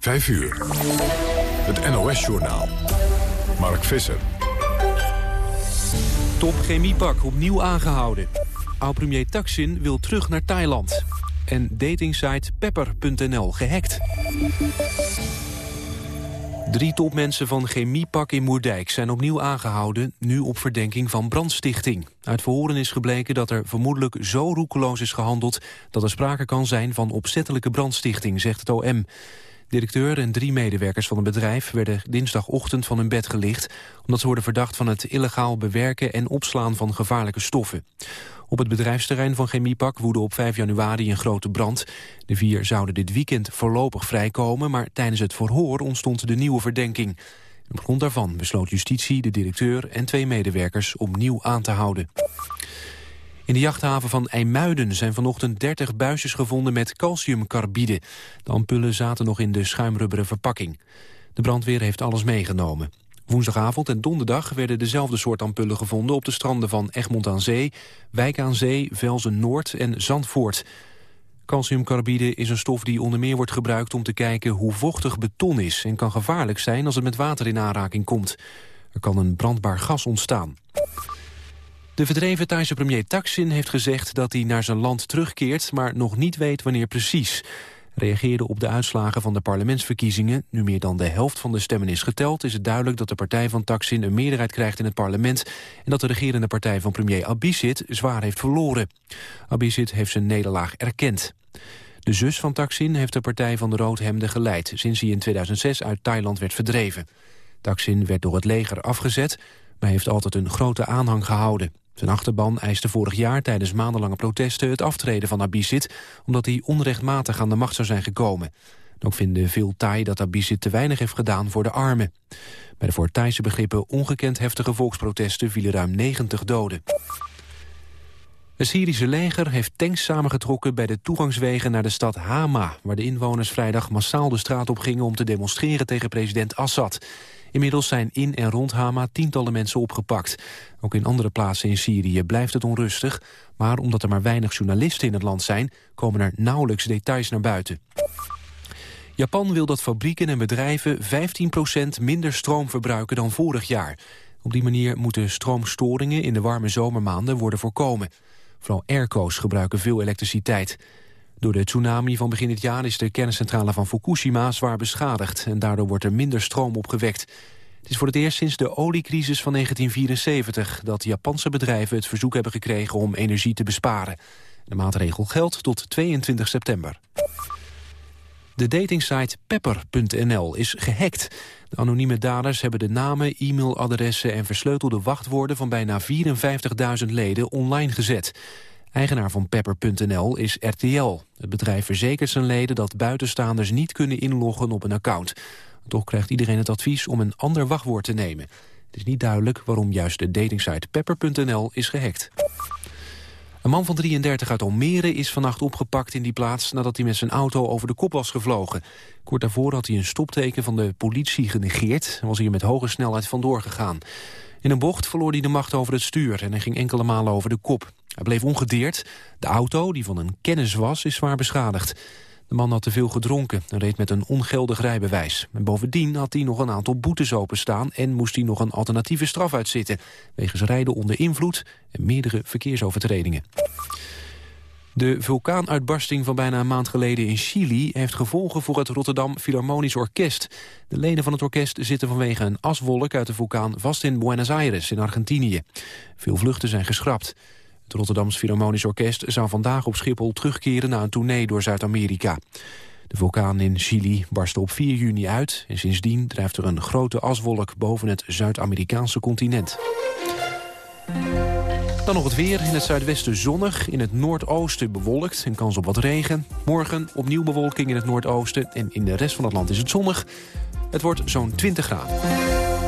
5 uur. Het NOS-journaal. Mark Visser. Top chemiepak opnieuw aangehouden. Oud-premier Taksin wil terug naar Thailand. En datingsite pepper.nl gehackt. Drie topmensen van Chemiepak in Moerdijk zijn opnieuw aangehouden... nu op verdenking van brandstichting. Uit verhoren is gebleken dat er vermoedelijk zo roekeloos is gehandeld... dat er sprake kan zijn van opzettelijke brandstichting, zegt het OM. Directeur en drie medewerkers van het bedrijf werden dinsdagochtend van hun bed gelicht... omdat ze worden verdacht van het illegaal bewerken en opslaan van gevaarlijke stoffen. Op het bedrijfsterrein van Chemiepak woedde op 5 januari een grote brand. De vier zouden dit weekend voorlopig vrijkomen... maar tijdens het verhoor ontstond de nieuwe verdenking. Op grond daarvan besloot justitie de directeur en twee medewerkers opnieuw aan te houden. In de jachthaven van IJmuiden zijn vanochtend 30 buisjes gevonden met calciumcarbide. De ampullen zaten nog in de schuimrubberen verpakking. De brandweer heeft alles meegenomen. Woensdagavond en donderdag werden dezelfde soort ampullen gevonden... op de stranden van Egmond aan Zee, Wijk aan Zee, Velzen Noord en Zandvoort. Calciumcarbide is een stof die onder meer wordt gebruikt om te kijken hoe vochtig beton is... en kan gevaarlijk zijn als het met water in aanraking komt. Er kan een brandbaar gas ontstaan. De verdreven Thaise premier Thaksin heeft gezegd dat hij naar zijn land terugkeert... maar nog niet weet wanneer precies reageerde op de uitslagen van de parlementsverkiezingen. Nu meer dan de helft van de stemmen is geteld... is het duidelijk dat de partij van Taksin een meerderheid krijgt in het parlement... en dat de regerende partij van premier Abhisit zwaar heeft verloren. Abhisit heeft zijn nederlaag erkend. De zus van Taksin heeft de partij van de Roodhemden geleid... sinds hij in 2006 uit Thailand werd verdreven. Taksin werd door het leger afgezet, maar heeft altijd een grote aanhang gehouden. Zijn achterban eiste vorig jaar tijdens maandenlange protesten het aftreden van Abizid, omdat hij onrechtmatig aan de macht zou zijn gekomen. ook vinden veel Thai dat Abizid te weinig heeft gedaan voor de armen. Bij de voor Thaise begrippen ongekend heftige volksprotesten vielen ruim 90 doden. Het Syrische leger heeft tanks samengetrokken bij de toegangswegen naar de stad Hama... waar de inwoners vrijdag massaal de straat op gingen om te demonstreren tegen president Assad. Inmiddels zijn in en rond Hama tientallen mensen opgepakt. Ook in andere plaatsen in Syrië blijft het onrustig... maar omdat er maar weinig journalisten in het land zijn... komen er nauwelijks details naar buiten. Japan wil dat fabrieken en bedrijven 15% minder stroom verbruiken dan vorig jaar. Op die manier moeten stroomstoringen in de warme zomermaanden worden voorkomen. Vooral airco's gebruiken veel elektriciteit. Door de tsunami van begin dit jaar is de kerncentrale van Fukushima zwaar beschadigd en daardoor wordt er minder stroom opgewekt. Het is voor het eerst sinds de oliecrisis van 1974 dat Japanse bedrijven het verzoek hebben gekregen om energie te besparen. De maatregel geldt tot 22 september. De datingsite pepper.nl is gehackt. De anonieme daders hebben de namen, e-mailadressen en versleutelde wachtwoorden van bijna 54.000 leden online gezet. Eigenaar van Pepper.nl is RTL. Het bedrijf verzekert zijn leden dat buitenstaanders niet kunnen inloggen op een account. Toch krijgt iedereen het advies om een ander wachtwoord te nemen. Het is niet duidelijk waarom juist de datingsite Pepper.nl is gehackt. Een man van 33 uit Almere is vannacht opgepakt in die plaats... nadat hij met zijn auto over de kop was gevlogen. Kort daarvoor had hij een stopteken van de politie genegeerd... en was hier met hoge snelheid vandoor gegaan. In een bocht verloor hij de macht over het stuur... en hij ging enkele malen over de kop. Hij bleef ongedeerd. De auto, die van een kennis was, is zwaar beschadigd. De man had te veel gedronken en reed met een ongeldig rijbewijs. En bovendien had hij nog een aantal boetes openstaan... en moest hij nog een alternatieve straf uitzitten... wegens rijden onder invloed en meerdere verkeersovertredingen. De vulkaanuitbarsting van bijna een maand geleden in Chili... heeft gevolgen voor het Rotterdam Philharmonisch Orkest. De leden van het orkest zitten vanwege een aswolk uit de vulkaan... vast in Buenos Aires in Argentinië. Veel vluchten zijn geschrapt. Het Rotterdams Philharmonisch Orkest zou vandaag op Schiphol terugkeren... na een tournee door Zuid-Amerika. De vulkaan in Chili barstte op 4 juni uit... en sindsdien drijft er een grote aswolk boven het Zuid-Amerikaanse continent. Dan nog het weer. In het zuidwesten zonnig, in het noordoosten bewolkt en kans op wat regen. Morgen opnieuw bewolking in het noordoosten en in de rest van het land is het zonnig. Het wordt zo'n 20 graden.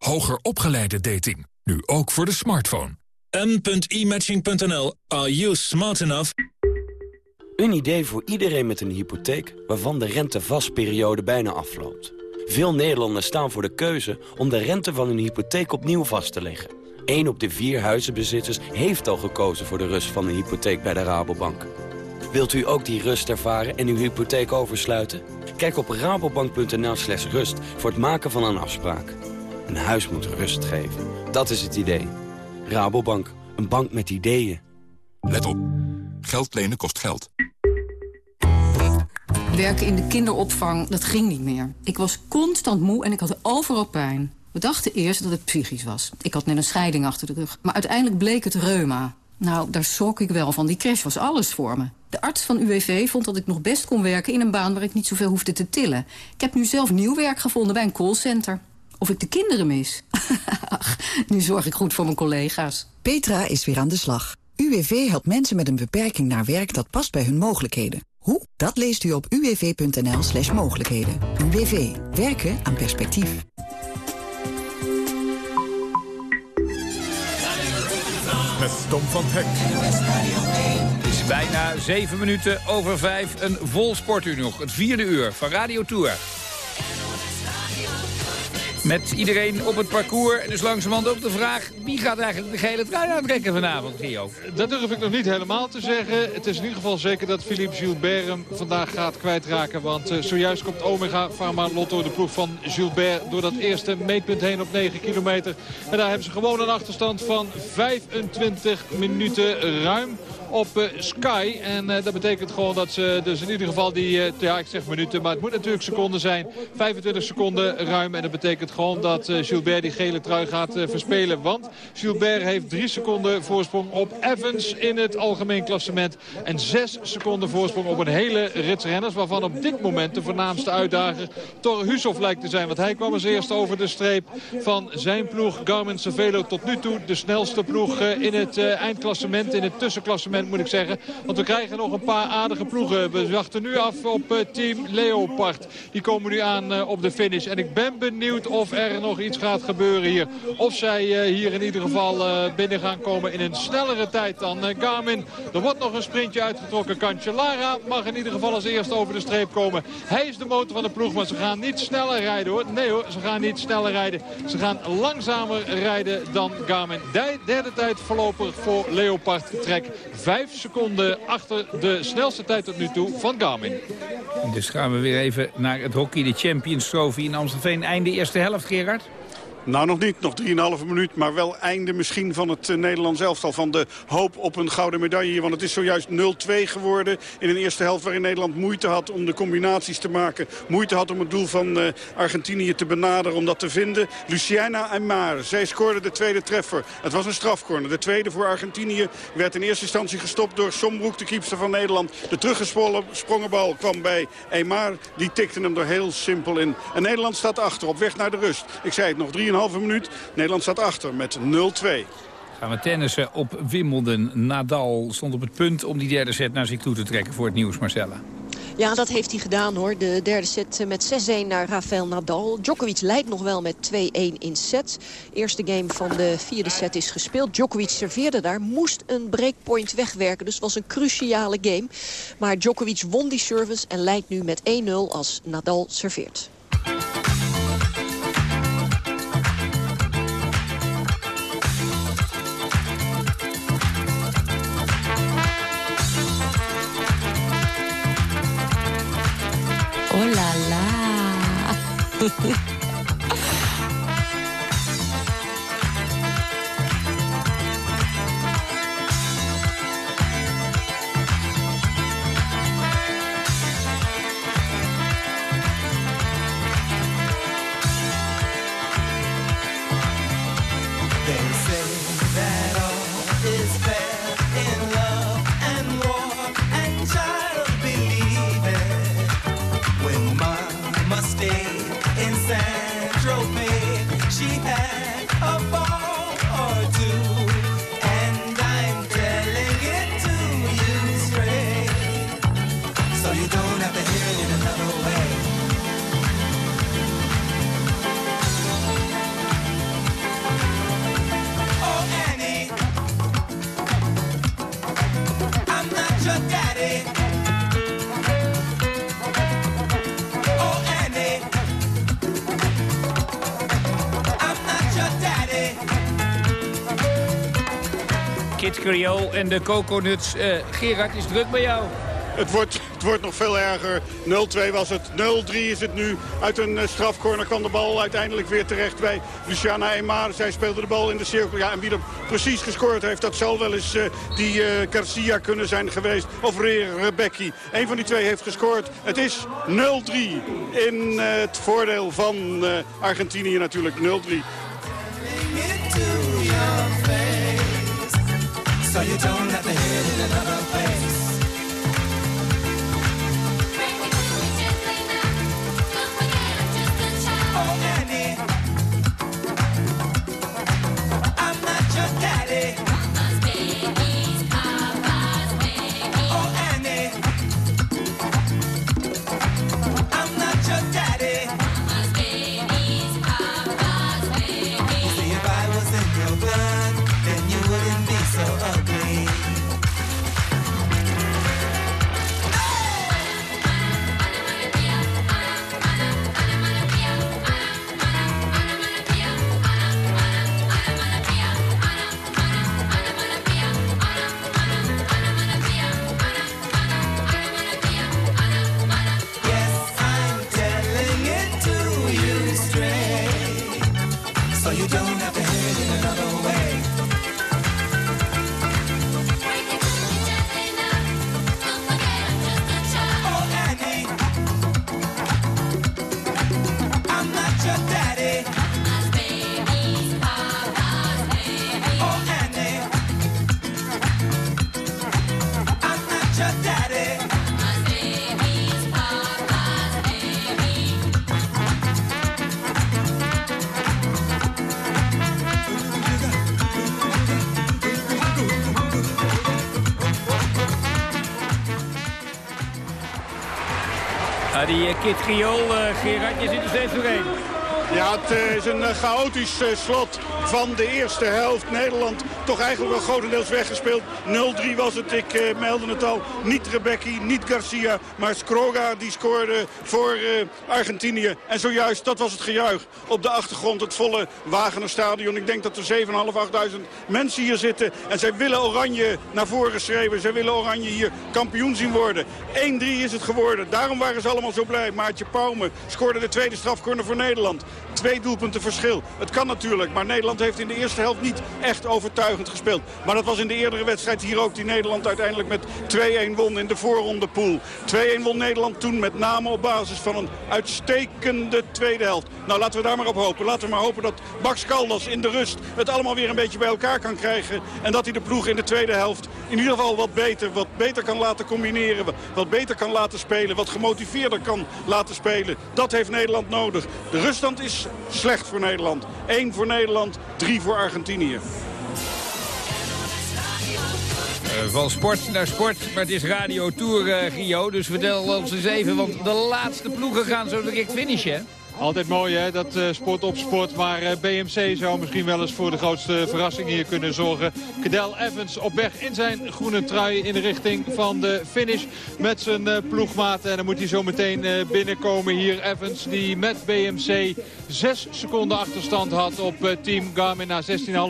Hoger opgeleide dating. Nu ook voor de smartphone. m.imatching.nl. Are you smart enough? Een idee voor iedereen met een hypotheek waarvan de rentevastperiode bijna afloopt. Veel Nederlanders staan voor de keuze om de rente van hun hypotheek opnieuw vast te leggen. Eén op de vier huizenbezitters heeft al gekozen voor de rust van een hypotheek bij de Rabobank. Wilt u ook die rust ervaren en uw hypotheek oversluiten? Kijk op rabobank.nl slash rust voor het maken van een afspraak. Een huis moet rust geven. Dat is het idee. Rabobank, een bank met ideeën. Let op. Geld lenen kost geld. Werken in de kinderopvang, dat ging niet meer. Ik was constant moe en ik had overal pijn. We dachten eerst dat het psychisch was. Ik had net een scheiding achter de rug. Maar uiteindelijk bleek het reuma. Nou, daar schrok ik wel van. Die crash was alles voor me. De arts van UWV vond dat ik nog best kon werken in een baan waar ik niet zoveel hoefde te tillen. Ik heb nu zelf nieuw werk gevonden bij een callcenter. Of ik de kinderen mis? Ach, nu zorg ik goed voor mijn collega's. Petra is weer aan de slag. UWV helpt mensen met een beperking naar werk dat past bij hun mogelijkheden. Hoe? Dat leest u op uwv.nl slash mogelijkheden. UWV. Werken aan perspectief. Met Tom van Hek. Het is bijna zeven minuten over vijf. Een vol sportuur nog. Het vierde uur van Radio Tour. Met iedereen op het parcours. Dus langzamerhand ook de vraag... wie gaat eigenlijk de gele trui aantrekken vanavond, Gio? Dat durf ik nog niet helemaal te zeggen. Het is in ieder geval zeker dat Philippe Gilbert hem vandaag gaat kwijtraken. Want uh, zojuist komt Omega Pharma Lotto, de ploeg van Gilbert... door dat eerste meetpunt heen op 9 kilometer. En daar hebben ze gewoon een achterstand van 25 minuten ruim op uh, Sky. En uh, dat betekent gewoon dat ze dus in ieder geval die, uh, ja ik zeg minuten, maar het moet natuurlijk seconden zijn. 25 seconden ruim en dat betekent gewoon dat Gilbert die gele trui gaat verspelen. Want Gilbert heeft 3 seconden voorsprong op Evans in het algemeen klassement. En 6 seconden voorsprong op een hele rits renners. Waarvan op dit moment de voornaamste uitdager Torre Hushoff lijkt te zijn. Want hij kwam als eerste over de streep van zijn ploeg Garmin Cervelo tot nu toe. De snelste ploeg in het eindklassement, in het tussenklassement moet ik zeggen. Want we krijgen nog een paar aardige ploegen. We wachten nu af op uh, team Leopard. Die komen nu aan uh, op de finish. En ik ben benieuwd of er nog iets gaat gebeuren hier. Of zij uh, hier in ieder geval binnen gaan komen in een snellere tijd dan Garmin. Er wordt nog een sprintje uitgetrokken. Cancellara mag in ieder geval als eerste over de streep komen. Hij is de motor van de ploeg, maar ze gaan niet sneller rijden hoor. Nee hoor, ze gaan niet sneller rijden. Ze gaan langzamer rijden dan Garmin. De derde tijd voorlopig voor Leopard Trek. Vijf seconden achter de snelste tijd tot nu toe van Garmin. Dus gaan we weer even naar het hockey, de Champions Trophy in Amstelveen. Einde eerste helft, Gerard? Nou, nog niet. Nog 3,5 minuut. Maar wel einde misschien van het uh, Nederlands elftal. Van de hoop op een gouden medaille. Want het is zojuist 0-2 geworden. In een eerste helft waarin Nederland moeite had om de combinaties te maken. Moeite had om het doel van uh, Argentinië te benaderen. Om dat te vinden. Luciana Aymar. Zij scoorde de tweede treffer. Het was een strafcorner. De tweede voor Argentinië werd in eerste instantie gestopt door Sombroek, de keepster van Nederland. De teruggesprongen bal kwam bij Aymar. Die tikte hem er heel simpel in. En Nederland staat achter op weg naar de rust. Ik zei het nog 3,5 minuut. Nederland staat achter met 0-2. Gaan we tennissen op Wimbledon. Nadal stond op het punt om die derde set naar zich toe te trekken voor het nieuws, Marcella. Ja, dat heeft hij gedaan hoor. De derde set met 6-1 naar Rafael Nadal. Djokovic leidt nog wel met 2-1 in set. Eerste game van de vierde set is gespeeld. Djokovic serveerde daar, moest een breakpoint wegwerken. Dus het was een cruciale game. Maar Djokovic won die service en leidt nu met 1-0 als Nadal serveert. Oh la Creole en de Coconuts. Uh, Gerard, is druk bij jou? Het wordt, het wordt nog veel erger. 0-2 was het. 0-3 is het nu. Uit een uh, strafcorner kwam de bal uiteindelijk weer terecht bij Luciana Eymar. Zij speelde de bal in de cirkel. Ja, en wie er precies gescoord heeft, dat zal wel eens uh, die Garcia kunnen zijn geweest. Of Rebecki. Een van die twee heeft gescoord. Het is 0-3 in het voordeel van Argentinië natuurlijk. 0-3. You don't have to hit it another Kit Giol, uh, Gerard, je zit er steeds doorheen. Ja, het eh, is een eh, chaotisch slot van de eerste helft. Nederland toch eigenlijk wel grotendeels weggespeeld. 0-3 was het, ik meldde het al. Niet Rebecki, niet Garcia, maar Skroga die scoorde voor Argentinië. En zojuist, dat was het gejuich. Op de achtergrond het volle Wagenerstadion. Ik denk dat er 7.500, 8.000 mensen hier zitten. En zij willen Oranje naar voren schreeuwen. Zij willen Oranje hier kampioen zien worden. 1-3 is het geworden. Daarom waren ze allemaal zo blij. Maartje Pauwme scoorde de tweede strafcorner voor Nederland. Twee doelpunten verschil. Het kan natuurlijk, maar Nederland heeft in de eerste helft niet echt overtuigend gespeeld. Maar dat was in de eerdere wedstrijd hier ook die Nederland uiteindelijk met 2-1 won in de voorronde pool. 2-1 won Nederland toen met name op basis van een uitstekende tweede helft. Nou, laten we daar maar op hopen. Laten we maar hopen dat Max Caldas in de rust het allemaal weer een beetje bij elkaar kan krijgen. En dat hij de ploeg in de tweede helft in ieder geval wat beter, wat beter kan laten combineren. Wat beter kan laten spelen, wat gemotiveerder kan laten spelen. Dat heeft Nederland nodig. De ruststand is slecht voor Nederland. 1 voor Nederland, 3 voor Argentinië. Uh, van sport naar sport, maar het is Radio Tour, uh, Gio. Dus vertel ons eens even, want de laatste ploegen gaan zo direct finishen. Altijd mooi hè, dat uh, sport op sport. Maar uh, BMC zou misschien wel eens voor de grootste verrassing hier kunnen zorgen. Cadel Evans op weg in zijn groene trui in de richting van de finish met zijn uh, ploegmaat. En dan moet hij zo meteen binnenkomen hier. Evans die met BMC 6 seconden achterstand had op team Garmin na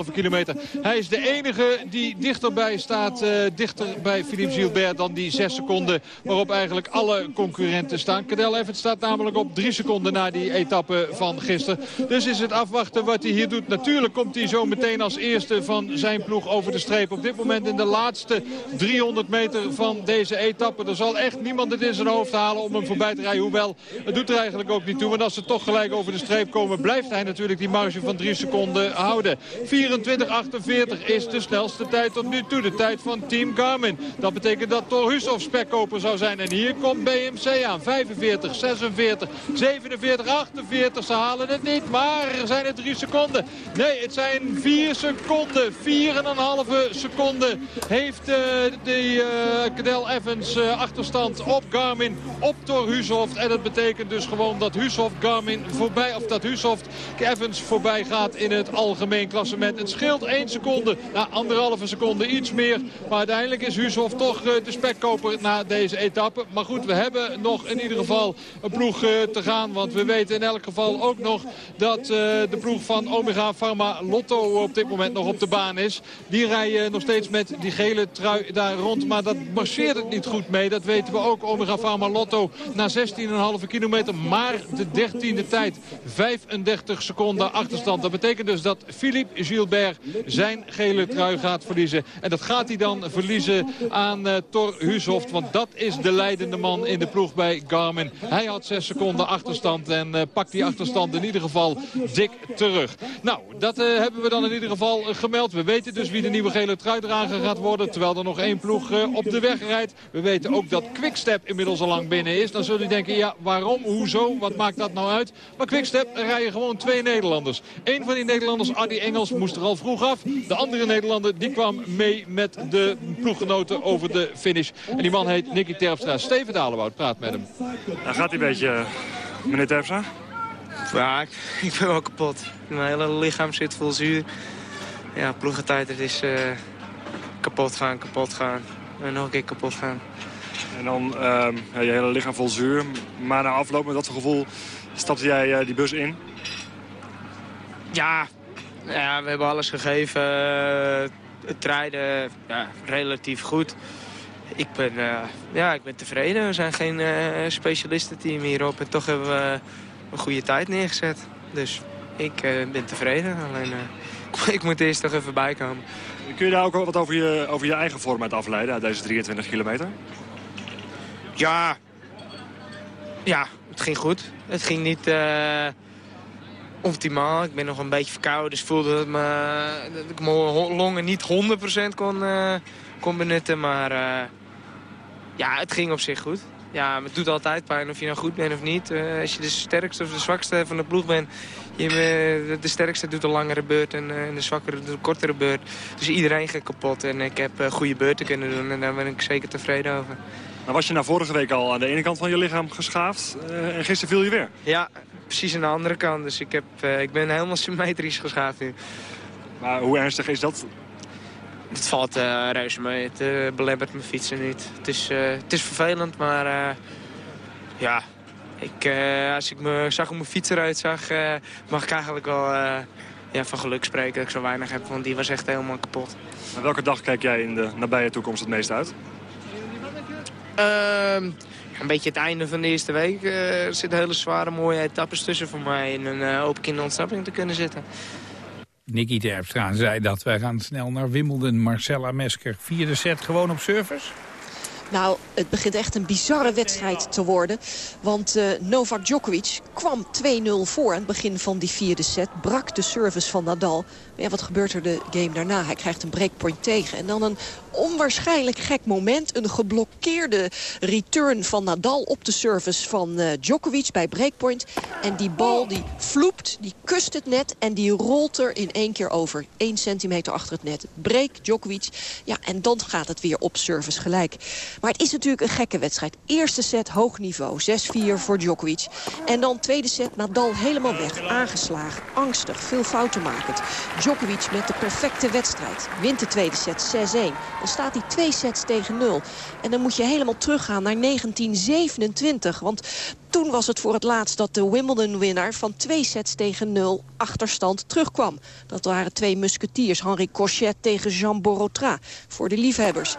16,5 kilometer. Hij is de enige die dichterbij staat, dichter bij Philippe Gilbert dan die 6 seconden waarop eigenlijk alle concurrenten staan. Cadel Evans staat namelijk op 3 seconden na die etappe van gisteren. Dus is het afwachten wat hij hier doet. Natuurlijk komt hij zo meteen als eerste van zijn ploeg over de streep. Op dit moment in de laatste 300 meter van deze etappe. Er zal echt niemand het in zijn hoofd halen om hem voorbij te rijden. Hoewel, het doet er eigenlijk ook niet toe. Want als ze toch gelijk over de streep komen, blijft hij natuurlijk die marge van 3 seconden houden. 24-48 is de snelste tijd tot nu toe. De tijd van Team Garmin. Dat betekent dat Torhusov spekkoper zou zijn. En hier komt BMC aan. 45, 46, 47, 48. Ze halen het niet, maar zijn het drie seconden. Nee, het zijn vier seconden. Vier en een halve seconde heeft uh, de uh, Cadel Evans uh, achterstand op Garmin, op Thor Hushoft. En dat betekent dus gewoon dat Hushoft Garmin voorbij, of dat Husoft Evans voorbij gaat in het algemeen klassement. Het scheelt 1 seconde, na anderhalve seconde iets meer. Maar uiteindelijk is Husoft toch de spekkoper na deze etappe. Maar goed, we hebben nog in ieder geval een ploeg te gaan. Want we weten in elk geval ook nog dat de ploeg van Omega Pharma Lotto op dit moment nog op de baan is. Die rijden nog steeds met die gele trui daar rond. Maar dat marcheert het niet goed mee. Dat weten we ook. Omega Pharma Lotto na 16,5 kilometer. Maar de 13e tijd. 35 seconden achterstand. Dat betekent dus dat Philippe Gilbert zijn gele trui gaat verliezen. En dat gaat hij dan verliezen aan uh, Thor Hushoft. Want dat is de leidende man in de ploeg bij Garmin. Hij had 6 seconden achterstand. En uh, pakt die achterstand in ieder geval dik terug. Nou, dat uh, hebben we dan in ieder geval gemeld. We weten dus wie de nieuwe gele truidrager gaat worden. Terwijl er nog één ploeg op de weg rijdt. We weten ook dat Quickstep inmiddels al lang binnen is. Dan zul je denken, ja, waarom, hoezo, wat maakt dat nou uit? Maar Quickstep rijden gewoon twee Nederlanders. Eén van die Nederlanders, Adi Engels, moest er al vroeg af. De andere Nederlander, die kwam mee met de ploeggenoten over de finish. En die man heet Nicky Terpstra. Steven Dalenwoud praat met hem. Nou, gaat hij een beetje, meneer Terpstra? Ja, ik, ik ben wel kapot. Mijn hele lichaam zit vol zuur. Ja, ploegentijd, het is uh, kapot gaan, kapot gaan. En nog een keer kapot gaan. En dan uh, ja, je hele lichaam vol zuur. Maar na afloop met dat gevoel stapte jij uh, die bus in? Ja, ja, we hebben alles gegeven. het rijden ja, relatief goed. Ik ben, ja, ik ben tevreden. We zijn geen specialistenteam hierop. En toch hebben we een goede tijd neergezet. Dus ik uh, ben tevreden. Alleen uh, ik moet eerst toch even bijkomen. Kun je daar ook wat over je, over je eigen vorm uit afleiden, uit deze 23 kilometer? Ja. Ja, het ging goed. Het ging niet uh, optimaal. Ik ben nog een beetje verkouden, dus voelde dat, me, dat ik mijn longen niet 100% kon, kon benutten. Maar ja, het ging op zich goed ja, het doet altijd pijn of je nou goed bent of niet. Uh, als je de sterkste of de zwakste van de ploeg bent... Je, uh, de sterkste doet een langere beurt en, uh, de zwakkere doet een kortere beurt. Dus iedereen gaat kapot en ik heb goede beurten kunnen doen en daar ben ik zeker tevreden over. Maar was je nou vorige week al aan de ene kant van je lichaam geschaafd en gisteren viel je weer? Ja, precies aan de andere kant. Dus ik, heb, ik ben helemaal symmetrisch geschaafd nu. Maar hoe ernstig is dat? Het valt uh, reuze mee. Het uh, belemmert mijn fietsen niet. Het is, uh, het is vervelend, maar ja, ik, als ik me zag hoe mijn fiets eruit zag, mag ik eigenlijk wel ja, van geluk spreken dat ik zo weinig heb. Want die was echt helemaal kapot. En welke dag kijk jij in de nabije toekomst het meest uit? Ehm, een beetje het einde van de eerste week. er zitten hele zware mooie etappes tussen voor mij in een open kinderontsnapping te kunnen zitten. Nicky Terpstra zei dat. Wij gaan snel naar Wimbledon. Marcella Mesker, vierde set gewoon op service? Nou, het begint echt een bizarre wedstrijd te worden. Want uh, Novak Djokovic kwam 2-0 voor aan het begin van die vierde set. Brak de service van Nadal. Ja, wat gebeurt er de game daarna? Hij krijgt een breakpoint tegen. En dan een onwaarschijnlijk gek moment. Een geblokkeerde return van Nadal op de service van uh, Djokovic bij breakpoint. En die bal die vloept, die kust het net en die rolt er in één keer over. 1 centimeter achter het net. Break Djokovic. Ja, en dan gaat het weer op service gelijk. Maar het is natuurlijk een gekke wedstrijd. Eerste set hoog niveau, 6-4 voor Djokovic. En dan tweede set Nadal helemaal weg, aangeslagen, angstig, veel fouten makend. Djokovic met de perfecte wedstrijd. Wint de tweede set 6-1. Dan staat hij twee sets tegen 0. En dan moet je helemaal teruggaan naar 1927. Want toen was het voor het laatst dat de Wimbledon-winnaar... van twee sets tegen 0 achterstand terugkwam. Dat waren twee musketiers. Henri Cochet tegen Jean Borotra. Voor de liefhebbers.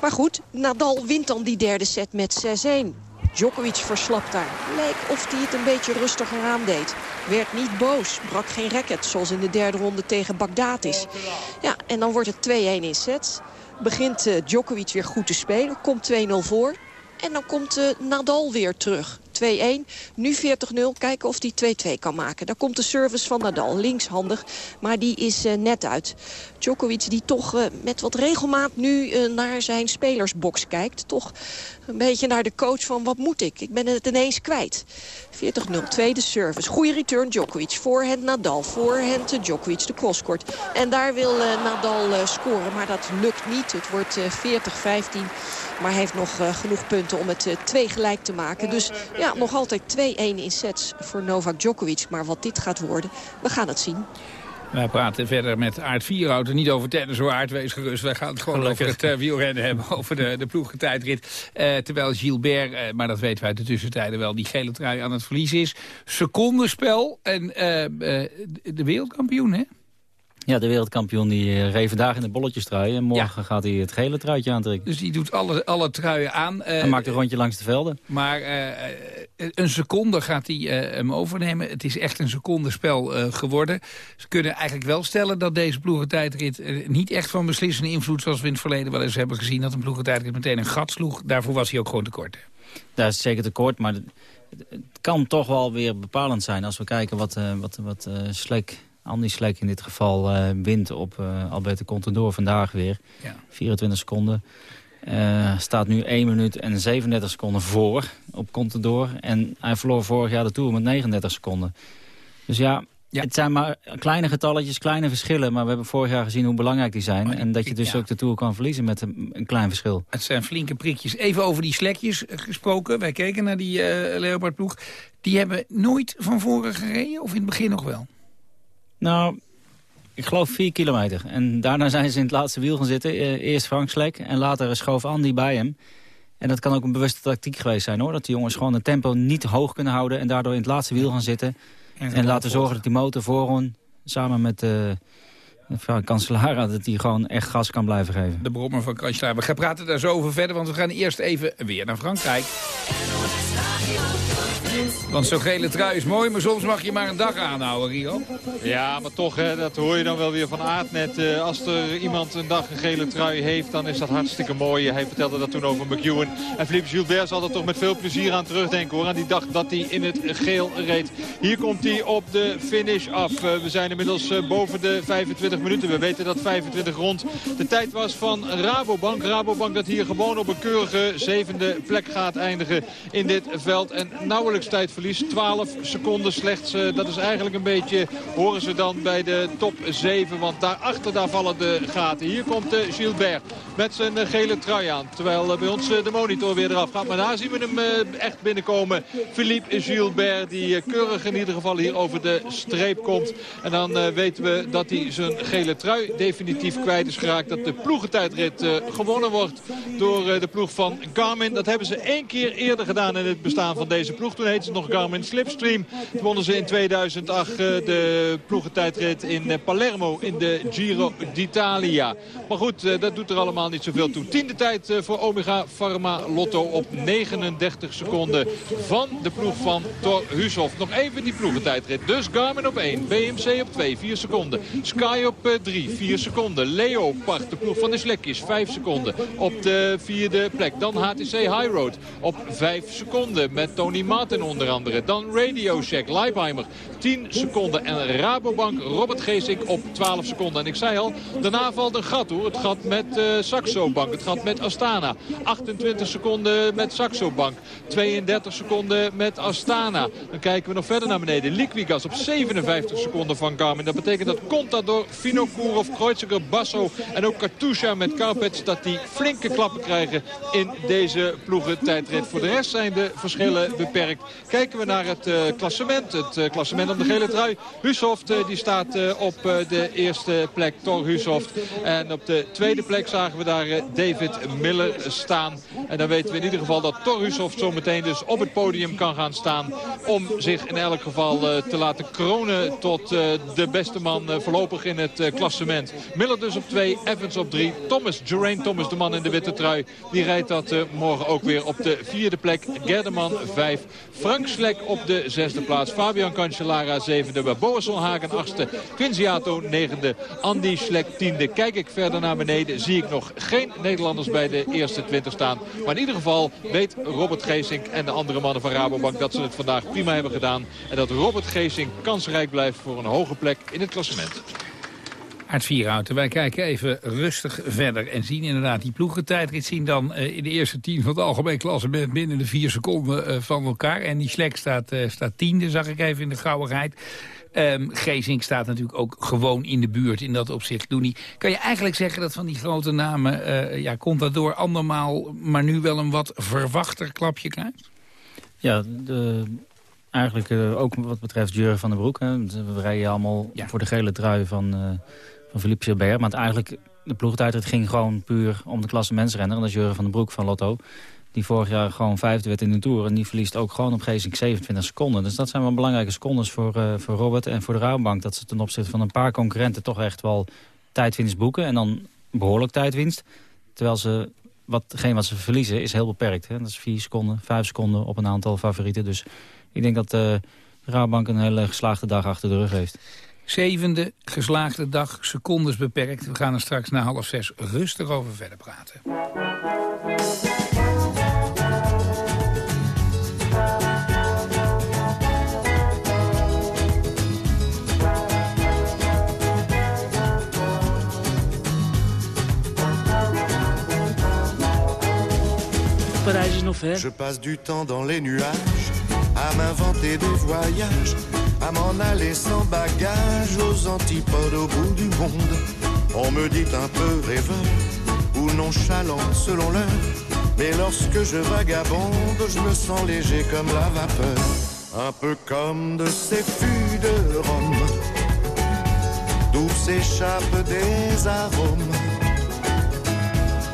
Maar goed, Nadal wint dan die derde set met 6-1. Djokovic verslapt daar. Leek of hij het een beetje rustiger aandeed. Werd niet boos, brak geen racket zoals in de derde ronde tegen Bagdatis. Ja, en dan wordt het 2-1 in sets. Begint uh, Djokovic weer goed te spelen, komt 2-0 voor. En dan komt uh, Nadal weer terug. 2-1. Nu 40-0. Kijken of hij 2-2 kan maken. Daar komt de service van Nadal. Linkshandig. Maar die is uh, net uit. Djokovic die toch uh, met wat regelmaat nu uh, naar zijn spelersbox kijkt. Toch een beetje naar de coach van wat moet ik? Ik ben het ineens kwijt. 40-0, tweede service. Goede return Djokovic. Voorhand Nadal. Voorhand Djokovic, de crosscourt. En daar wil Nadal scoren, maar dat lukt niet. Het wordt 40-15. Maar heeft nog genoeg punten om het twee gelijk te maken. Dus ja, Ja, nog altijd 2-1 in sets voor Novak Djokovic. Maar wat dit gaat worden, we gaan het zien. Wij praten verder met Aard Vierhout. Niet over tennis hoor, Aard, wees gerust. Wij gaan het gewoon Gelukkig. over het uh, wielrennen hebben. Over de, de ploegentijdrit. Uh, terwijl Gilbert, uh, maar dat weten we uit de tussentijden wel... die gele trui aan het verliezen is. Secondenspel en de wereldkampioen, hè? Ja, de wereldkampioen die reed vandaag in de bolletjestrui. En morgen ja. gaat hij het gele truitje aantrekken. Dus die doet alle, alle truien aan. Uh, hij maakt een rondje langs de velden. Maar uh, een seconde gaat hij uh, hem overnemen. Het is echt een secondenspel geworden. Ze kunnen eigenlijk wel stellen dat deze ploegentijdrit... niet echt van beslissende invloed zoals we in het verleden wel eens hebben gezien... dat een ploegentijdrit meteen een gat sloeg. Daarvoor was hij ook gewoon tekort. Dat is zeker tekort, maar het, het kan toch wel weer bepalend zijn... als we kijken wat, wat, wat Slek Andy Slek in dit geval uh, wint op uh, Alberto Contador vandaag weer. Ja. 24 seconden. Uh, staat nu 1 minuut en 37 seconden voor op Contador. En hij verloor vorig jaar de Tour met 39 seconden. Dus ja, ja, het zijn maar kleine getalletjes, kleine verschillen. Maar we hebben vorig jaar gezien hoe belangrijk die zijn. En dat je dus ja. ook de Tour kan verliezen met een, een, klein verschil. Het zijn flinke prikjes. Even over die slekjes gesproken. Wij keken naar die uh, Leopard-ploeg. Die hebben nooit van voren gereden of in het begin nog wel? Nou, ik geloof vier kilometer. En daarna zijn ze in het laatste wiel gaan zitten. Eerst Frank Slek en later schoof Andy bij hem. En dat kan ook een bewuste tactiek geweest zijn hoor. Dat die jongens gewoon het tempo niet hoog kunnen houden... en daardoor in het laatste wiel gaan zitten. En, en laten zorgen dat die motor vooron samen met de uh, Cancellara... dat die gewoon echt gas kan blijven geven. De brommer van Cancellara. We gaan praten daar zo over verder, want we gaan eerst even weer naar Frankrijk. Want zo'n gele trui is mooi, maar soms mag je maar een dag aanhouden, Rio. Ja, maar toch, hè, dat hoor je dan wel weer van Aard net. Uh, als er iemand een dag een gele trui heeft, dan is dat hartstikke mooi. Hij vertelde dat toen over McEwen. En Philippe Gilbert zal er toch met veel plezier aan terugdenken, hoor. Aan die dag dat hij in het geel reed. Hier komt hij op de finish af. Uh, we zijn inmiddels uh, boven de 25 minuten. We weten dat 25 rond de tijd was van Rabobank. Rabobank dat hier gewoon op een keurige zevende plek gaat eindigen in dit veld. En nauwelijks tijdverlies. 12 seconden slechts. Uh, dat is eigenlijk een beetje, horen ze dan bij de top 7. Want daarachter daar vallen de gaten. Hier komt uh, Gilbert met zijn uh, gele trui aan. Terwijl bij ons de monitor weer eraf gaat. Maar daar zien we hem echt binnenkomen. Philippe Gilbert die keurig in ieder geval hier over de streep komt. En dan weten we dat hij zijn gele trui definitief kwijt is geraakt. Dat de ploegentijdrit gewonnen wordt door de ploeg van Garmin. Dat hebben ze één keer eerder gedaan in het bestaan van deze ploeg. Toen nog Garmin Slipstream. Wonnen ze in 2008 de ploegentijdrit in Palermo in de Giro d'Italia. Maar goed, dat doet er allemaal niet zoveel toe. Tiende tijd voor Omega Pharma Lotto op 39 seconden van de ploeg van Thor Hushoff. Nog even die ploegentijdrit. Dus Garmin op 1, BMC op 2, 4 seconden. Sky op 3, 4 seconden. Leopard, de ploeg van de Slekjes, 5 seconden op de vierde plek. Dan HTC High Road op 5 seconden met Tony Martin onder andere. Dan Radio Shack, Leipheimer 10 seconden. En Rabobank, Robert Geesink op 12 seconden. En ik zei al, daarna valt een gat hoor. Het gaat met uh, Saxo Bank, het gaat met Astana. 28 seconden met Saxo Bank. 32 seconden met Astana. Dan kijken we nog verder naar beneden. Liquigas op 57 seconden van Garmin. Dat betekent dat Contador, Vinokourov, Kreuziger, Basso en ook Katusha met Carpets... dat die flinke klappen krijgen in deze ploegentijdrit. Voor de rest zijn de verschillen beperkt. Kijken we naar het uh, klassement. Het uh, klassement om de gele trui. Hushoft uh, die staat op de eerste plek. Thor Hushoft. En op de tweede plek zagen we daar David Miller staan. En dan weten we in ieder geval dat Thor Hushoft zometeen dus op het podium kan gaan staan. Om zich in elk geval te laten kronen tot de beste man voorlopig in het klassement. Miller dus op twee, Evans op drie. Thomas, Geraint Thomas, de man in de witte trui. Die rijdt dat morgen ook weer op de vierde plek. Gerdeman vijf. Frank Slek op de zesde plaats. Fabian Cancellara zevende. Boasson Hagen achtste. Quinziato negende. Andy Slek tiende. Kijk ik verder naar beneden zie ik nog geen Nederlanders bij de eerste twintig staan. Maar in ieder geval weet Robert Geesink en de andere mannen van Rabobank dat ze het vandaag prima hebben gedaan. En dat Robert Geesink kansrijk blijft voor een hoge plek in het klassement. Aard Vierhouten, wij kijken even rustig verder en zien inderdaad die ploegentijdrit zien dan uh, in de eerste tien van het algemeen klassement binnen de vier seconden uh, van elkaar. En die Slek staat, uh, staat tiende, zag ik even in de gauwigheid. Um, Geesink staat natuurlijk ook gewoon in de buurt in dat opzicht. Doenie, kan je eigenlijk zeggen dat van die grote namen, ja, komt dat door andermaal, maar nu wel een wat verwachter klapje krijgt? Ja, de, eigenlijk uh, ook wat betreft Jurgen van den Broek. Hè. We rijden allemaal ja. voor de gele trui van, uh, van Philippe Gilbert. Maar eigenlijk, de ploegtijdrit ging gewoon puur om de klasse mensrenner. En dat is Jurgen van den Broek van Lotto. Die vorig jaar gewoon vijfde werd in de Tour. En die verliest ook gewoon op Geesink 27 seconden. Dus dat zijn wel belangrijke secondes voor, uh, voor Robert en voor de Rabobank. Dat ze ten opzichte van een paar concurrenten toch echt wel tijdwinst boeken. En dan behoorlijk tijdwinst. Terwijl ze watgeen wat ze verliezen is heel beperkt. Hè? Dat is vier seconden, vijf seconden op een aantal favorieten. Dus ik denk dat uh, de Rabobank een hele geslaagde dag achter de rug heeft. Zevende geslaagde dag, secondes beperkt. We gaan er straks na half zes rustig over verder praten. Je passe du temps dans les nuages à m'inventer des voyages, à m'en aller sans bagage aux antipodes au bout du monde. On me dit un peu rêveur ou nonchalant selon l'heure, mais lorsque je vagabonde, je me sens léger comme la vapeur, un peu comme de ces fûts de Rome, d'où s'échappent des arômes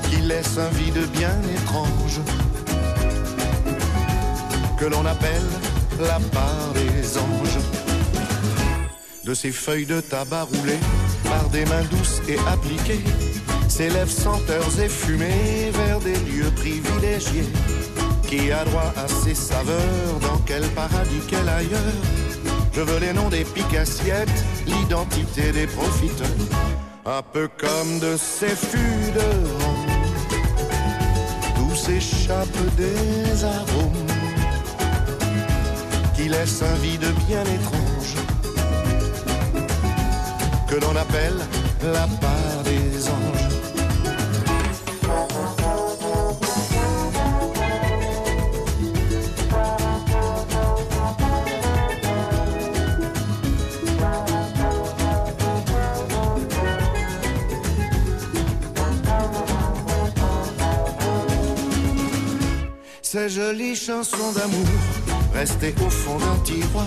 qui laissent un vide bien étrange que l'on appelle la part des anges. De ces feuilles de tabac roulées par des mains douces et appliquées, s'élèvent senteurs et fumées vers des lieux privilégiés. Qui a droit à ces saveurs, dans quel paradis, quel ailleurs Je veux les noms des piques-assiettes, l'identité des profiteurs, un peu comme de ces fûts de rhum, d'où s'échappent des arômes qui laisse un vide bien étrange que l'on appelle la part des anges. Ces jolies chansons d'amour restée au fond d'un tiroir.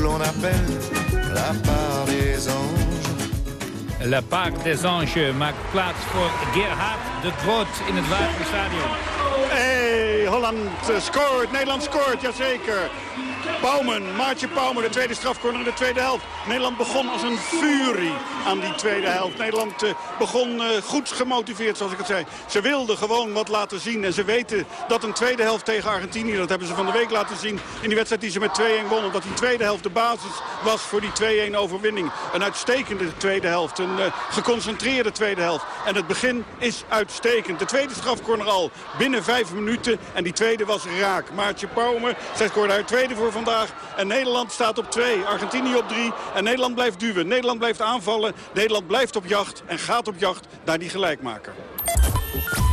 l'on appelle la part des anges. La part des anges maakt plaats voor Gerhard de Groot in het Wagenstadion. Hey, Holland scoort, Nederland scoort, jazeker. Pauwmen, Maartje Pauwmen, de tweede strafcorner in de tweede helft. Nederland begon als een furie aan die tweede helft. Nederland uh, begon uh, goed gemotiveerd, zoals ik het zei. Ze wilden gewoon wat laten zien. En ze weten dat een tweede helft tegen Argentinië... dat hebben ze van de week laten zien in die wedstrijd die ze met 2-1 wonnen... dat die tweede helft de basis was voor die 2-1 overwinning. Een uitstekende tweede helft. Een uh, geconcentreerde tweede helft. En het begin is uitstekend. De tweede strafcorner al binnen vijf minuten. En die tweede was raak. Maartje Pauwmen, zij scoorde haar tweede voor vandaag. En Nederland staat op 2, Argentinië op 3. En Nederland blijft duwen. Nederland blijft aanvallen. Nederland blijft op jacht en gaat op jacht naar die gelijkmaker.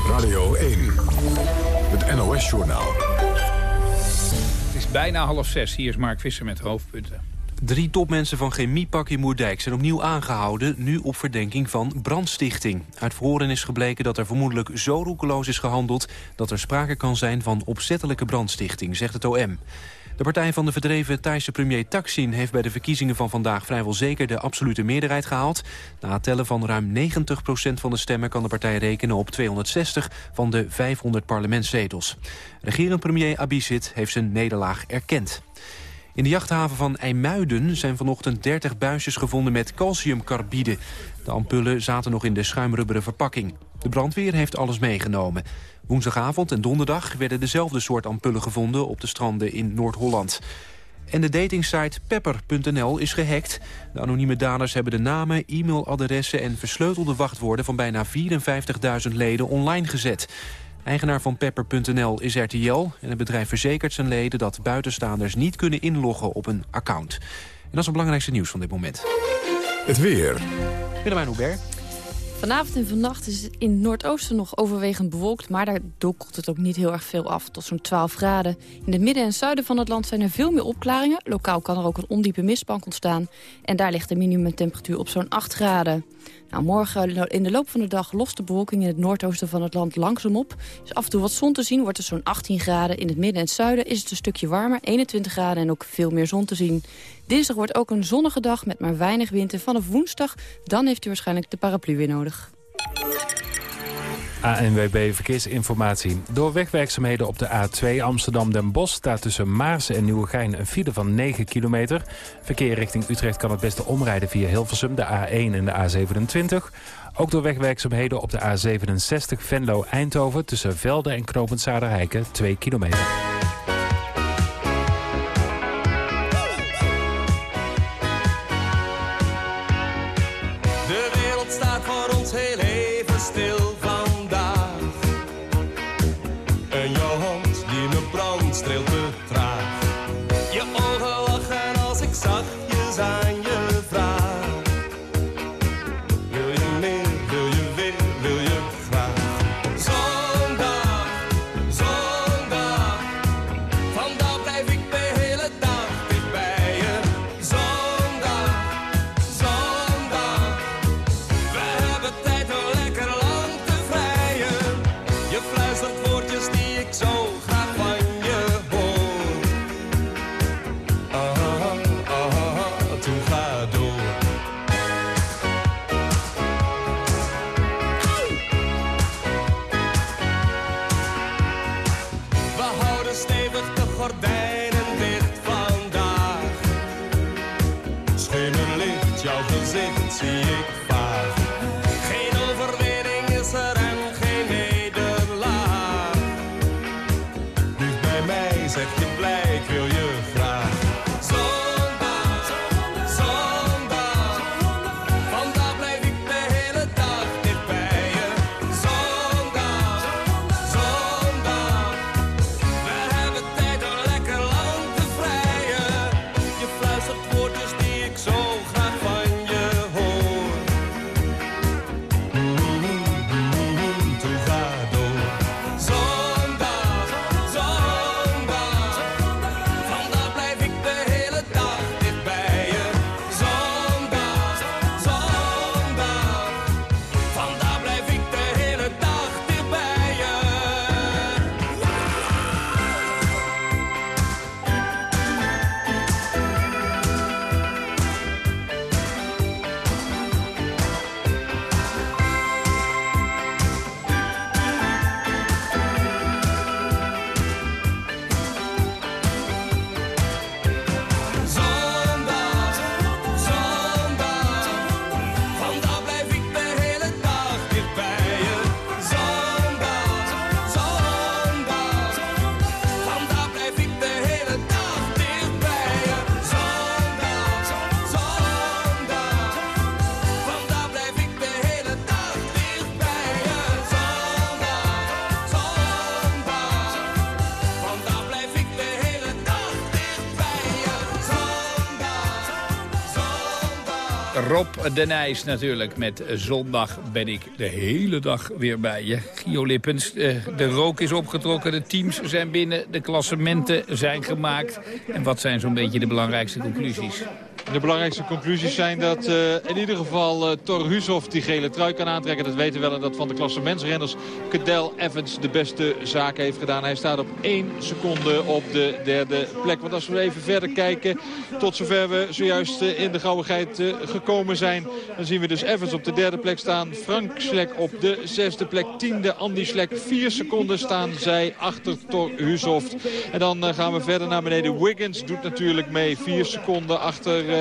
Radio 1, het NOS-journaal. Het is bijna half zes. Hier is Mark Visser met hoofdpunten. Drie topmensen van Chemiepak in Moerdijk zijn opnieuw aangehouden... nu op verdenking van brandstichting. Uit verhoren is gebleken dat er vermoedelijk zo roekeloos is gehandeld... dat er sprake kan zijn van opzettelijke brandstichting, zegt het OM. De partij van de verdreven Thaise premier Thaksin heeft bij de verkiezingen van vandaag vrijwel zeker de absolute meerderheid gehaald. Na het tellen van ruim 90% van de stemmen kan de partij rekenen op 260 van de 500 parlementszetels. Regerend premier Abhisit heeft zijn nederlaag erkend. In de jachthaven van IJmuiden zijn vanochtend 30 buisjes gevonden met calciumcarbide. De ampullen zaten nog in de schuimrubberen verpakking. De brandweer heeft alles meegenomen. Woensdagavond en donderdag werden dezelfde soort ampullen gevonden... op de stranden in Noord-Holland. En de datingsite pepper.nl is gehackt. De anonieme daders hebben de namen, e-mailadressen... en versleutelde wachtwoorden van bijna 54.000 leden online gezet. Eigenaar van Pepper.nl is RTL en het bedrijf verzekert zijn leden dat buitenstaanders niet kunnen inloggen op een account. En dat is het belangrijkste nieuws van dit moment. Het weer. Willemijn Hubert. Vanavond en vannacht is het in het noordoosten nog overwegend bewolkt... maar daar dokkelt het ook niet heel erg veel af, tot zo'n 12 graden. In het midden en zuiden van het land zijn er veel meer opklaringen. Lokaal kan er ook een ondiepe mistbank ontstaan. En daar ligt de minimumtemperatuur op zo'n 8 graden. Nou, morgen in de loop van de dag lost de bewolking in het noordoosten van het land langzaam op. Is af en toe wat zon te zien, wordt er zo'n 18 graden. In het midden en het zuiden is het een stukje warmer, 21 graden en ook veel meer zon te zien. Dinsdag wordt ook een zonnige dag met maar weinig wind. En vanaf woensdag, dan heeft u waarschijnlijk de paraplu weer nodig. ANWB Verkeersinformatie. Door wegwerkzaamheden op de A2 Amsterdam-Den Bosch... staat tussen Maarsen en Nieuwegein een file van 9 kilometer. Verkeer richting Utrecht kan het beste omrijden via Hilversum, de A1 en de A27. Ook door wegwerkzaamheden op de A67 Venlo-Eindhoven... tussen Velde en Knopend Zaderheiken, 2 kilometer. lasagna. Rob de Nijs natuurlijk. Met zondag ben ik de hele dag weer bij je. Gio Lippens, eh, de rook is opgetrokken, de teams zijn binnen, de klassementen zijn gemaakt. En wat zijn zo'n beetje de belangrijkste conclusies? De belangrijkste conclusies zijn dat uh, in ieder geval uh, Thor Hushoff die gele trui kan aantrekken. Dat weten we wel. En dat van de klassementsrenners Cadel Evans de beste zaak heeft gedaan. Hij staat op 1 seconde op de derde plek. Want als we even verder kijken tot zover we zojuist uh, in de gauwigheid gekomen zijn. Dan zien we dus Evans op de derde plek staan. Frank Slek op de zesde plek. Tiende Andy Slek. Vier seconden staan zij achter Thor Hushoff. En dan gaan we verder naar beneden. Wiggins doet natuurlijk mee. Vier seconden achter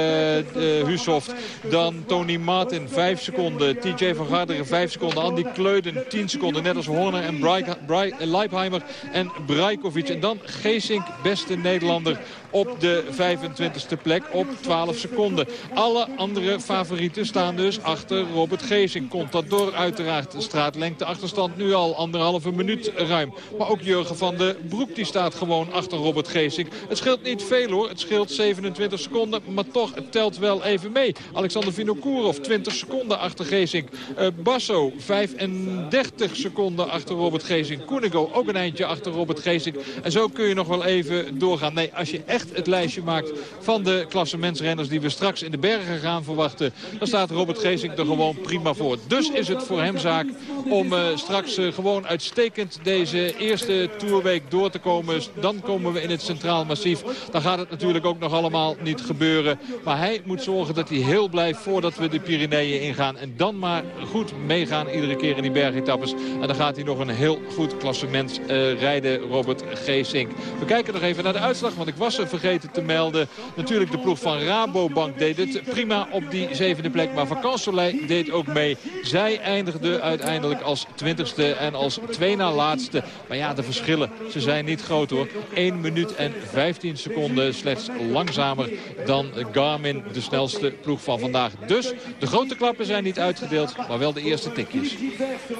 uh, Hushoft. Dan Tony Martin, 5 seconden. TJ van Garderen, 5 seconden. Andy Kleuden, 10 seconden. Net als Horner en Leipheimer en Brajkovic. En dan Geesink, beste Nederlander op de 25e plek op 12 seconden. Alle andere favorieten staan dus achter Robert Geesink. Contador uiteraard. Straatlengte achterstand nu al anderhalve minuut ruim. Maar ook Jurgen van den Broek die staat gewoon achter Robert Geesink. Het scheelt niet veel hoor. Het scheelt 27 seconden. Maar toch, het telt wel even mee. Alexander Vinokourov 20 seconden achter Geesink. Uh, Basso 35 seconden achter Robert Geesink. Koenigo ook een eindje achter Robert Geesink. En zo kun je nog wel even doorgaan. Nee, als je echt het lijstje maakt van de klassementsrenners die we straks in de bergen gaan verwachten. Dan staat Robert Geesink er gewoon prima voor. Dus is het voor hem zaak om uh, straks uh, gewoon uitstekend deze eerste toerweek door te komen. Dan komen we in het Centraal Massief. Dan gaat het natuurlijk ook nog allemaal niet gebeuren. Maar hij moet zorgen dat hij heel blijft voordat we de Pyreneeën ingaan. En dan maar goed meegaan iedere keer in die bergetappes. En dan gaat hij nog een heel goed klassement uh, rijden, Robert Geesink. We kijken nog even naar de uitslag, want ik was er vergeten te melden. Natuurlijk de ploeg van Rabobank deed het prima op die zevende plek. Maar Van Kanselij deed ook mee. Zij eindigde uiteindelijk als twintigste en als twee na laatste. Maar ja, de verschillen, ze zijn niet groot hoor. 1 minuut en 15 seconden slechts langzamer dan Garmin, de snelste ploeg van vandaag. Dus de grote klappen zijn niet uitgedeeld, maar wel de eerste tikjes.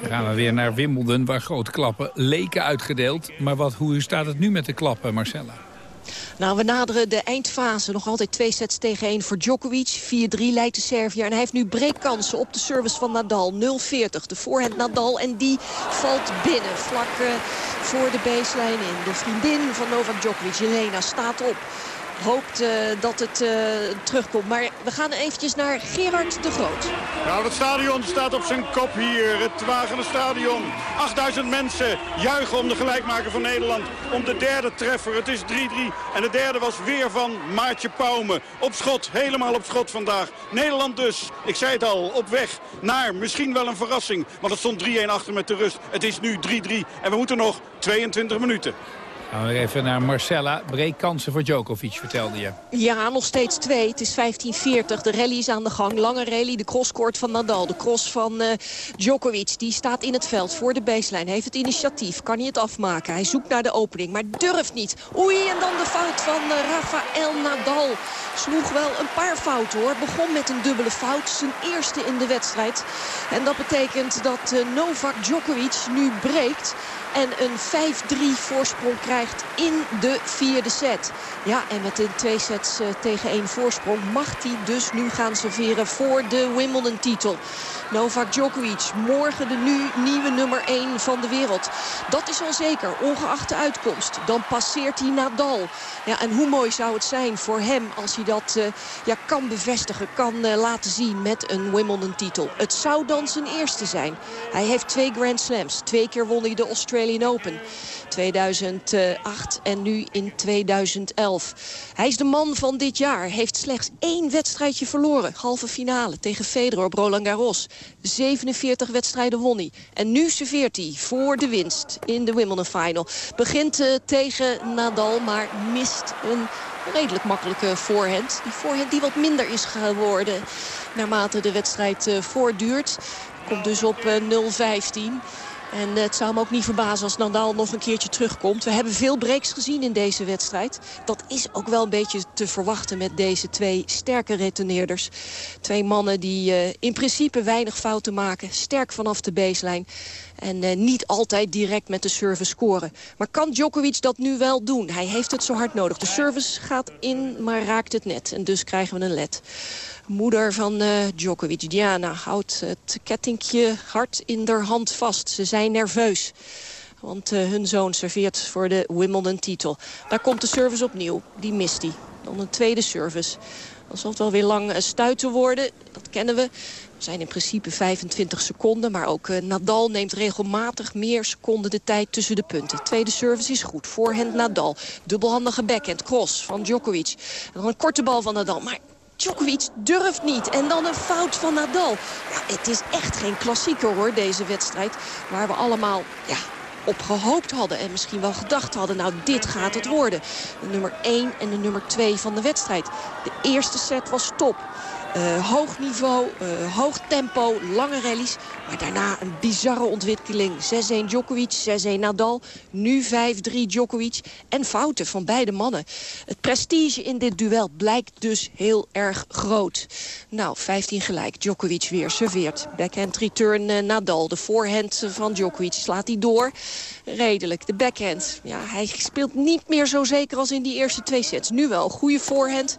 Dan gaan we weer naar Wimbledon, waar grote klappen leken uitgedeeld. Maar wat, hoe staat het nu met de klappen, Marcella? Nou, we naderen de eindfase. Nog altijd twee sets tegen één voor Djokovic. 4-3 leidt de Serviër. En hij heeft nu breekkansen op de service van Nadal. 0-40. De voorhand Nadal. En die valt binnen. Vlak uh, voor de baseline in. De vriendin van Novak Djokovic, Jelena, staat op hoopt uh, dat het uh, terugkomt. Maar we gaan eventjes naar Gerard de Groot. Nou, het stadion staat op zijn kop hier. Het Wagende Stadion. 8000 mensen juichen om de gelijkmaker van Nederland. Om de derde treffer. Het is 3-3. En de derde was weer van Maartje Pauwme. Op schot. Helemaal op schot vandaag. Nederland dus. Ik zei het al. Op weg naar misschien wel een verrassing. Want het stond 3-1 achter met de rust. Het is nu 3-3. En we moeten nog 22 minuten. Gaan we even naar Marcella. Breekkansen voor Djokovic, vertelde je. Ja, nog steeds twee. Het is 15-40. De rally is aan de gang. Lange rally. De crosscourt van Nadal. De cross van uh, Djokovic. Die staat in het veld voor de baseline. Heeft het initiatief. Kan hij het afmaken. Hij zoekt naar de opening. Maar durft niet. Oei, en dan de fout van uh, Rafael Nadal. Sloeg wel een paar fouten hoor. Begon met een dubbele fout. Zijn eerste in de wedstrijd. En dat betekent dat uh, Novak Djokovic nu breekt en een 5-3 voorsprong krijgt in de vierde set. Ja, en met een twee sets uh, tegen één voorsprong mag hij dus nu gaan serveren voor de Wimbledon-titel. Novak Djokovic, morgen de nu nieuwe nummer 1 van de wereld. Dat is al zeker, ongeacht de uitkomst. Dan passeert hij Nadal. Ja, en hoe mooi zou het zijn voor hem als hij dat uh, ja, kan bevestigen, kan uh, laten zien met een Wimbledon-titel. Het zou dan zijn eerste zijn. Hij heeft twee Grand Slams. Twee keer won hij de Australian Open. 2008 en nu in 2011. Hij is de man van dit jaar. Heeft slechts één wedstrijdje verloren. Halve finale tegen Federer op Roland Garros. 47 wedstrijden won hij. En nu serveert hij voor de winst in de Wimbledon Final. Begint uh, tegen Nadal, maar mist een redelijk makkelijke voorhand. Die voorhand die wat minder is geworden naarmate de wedstrijd uh, voortduurt. Komt dus op uh, 0-15. En het zou me ook niet verbazen als Nadal nog een keertje terugkomt. We hebben veel breaks gezien in deze wedstrijd. Dat is ook wel een beetje te verwachten met deze twee sterke retourneerders. Twee mannen die uh, in principe weinig fouten maken. Sterk vanaf de baseline. En uh, niet altijd direct met de service scoren. Maar kan Djokovic dat nu wel doen? Hij heeft het zo hard nodig. De service gaat in, maar raakt het net. En dus krijgen we een led moeder van uh, Djokovic, Diana, houdt het kettingje hard in haar hand vast. Ze zijn nerveus. Want uh, hun zoon serveert voor de Wimbledon-titel. Daar komt de service opnieuw. Die mist hij. Dan een tweede service. Dan zal het wel weer lang stuiten worden. Dat kennen we. Zijn in principe 25 seconden. Maar ook uh, Nadal neemt regelmatig meer seconden de tijd tussen de punten. Tweede service is goed. Voorhand Nadal. Dubbelhandige backhand. Cross van Djokovic. En dan een korte bal van Nadal. Maar Djokovic durft niet. En dan een fout van Nadal. Ja, het is echt geen klassieker hoor, deze wedstrijd. Waar we allemaal ja, op gehoopt hadden. En misschien wel gedacht hadden, nou dit gaat het worden. De nummer 1 en de nummer 2 van de wedstrijd. De eerste set was top. Uh, hoog niveau, uh, hoog tempo, lange rallies. Maar daarna een bizarre ontwikkeling. 6-1 Djokovic, 6-1 Nadal. Nu 5-3 Djokovic. En fouten van beide mannen. Het prestige in dit duel blijkt dus heel erg groot. Nou, 15 gelijk. Djokovic weer serveert. Backhand return uh, Nadal. De voorhand van Djokovic slaat hij door. Redelijk. De backhand. Ja, hij speelt niet meer zo zeker als in die eerste twee sets. Nu wel. Goede voorhand.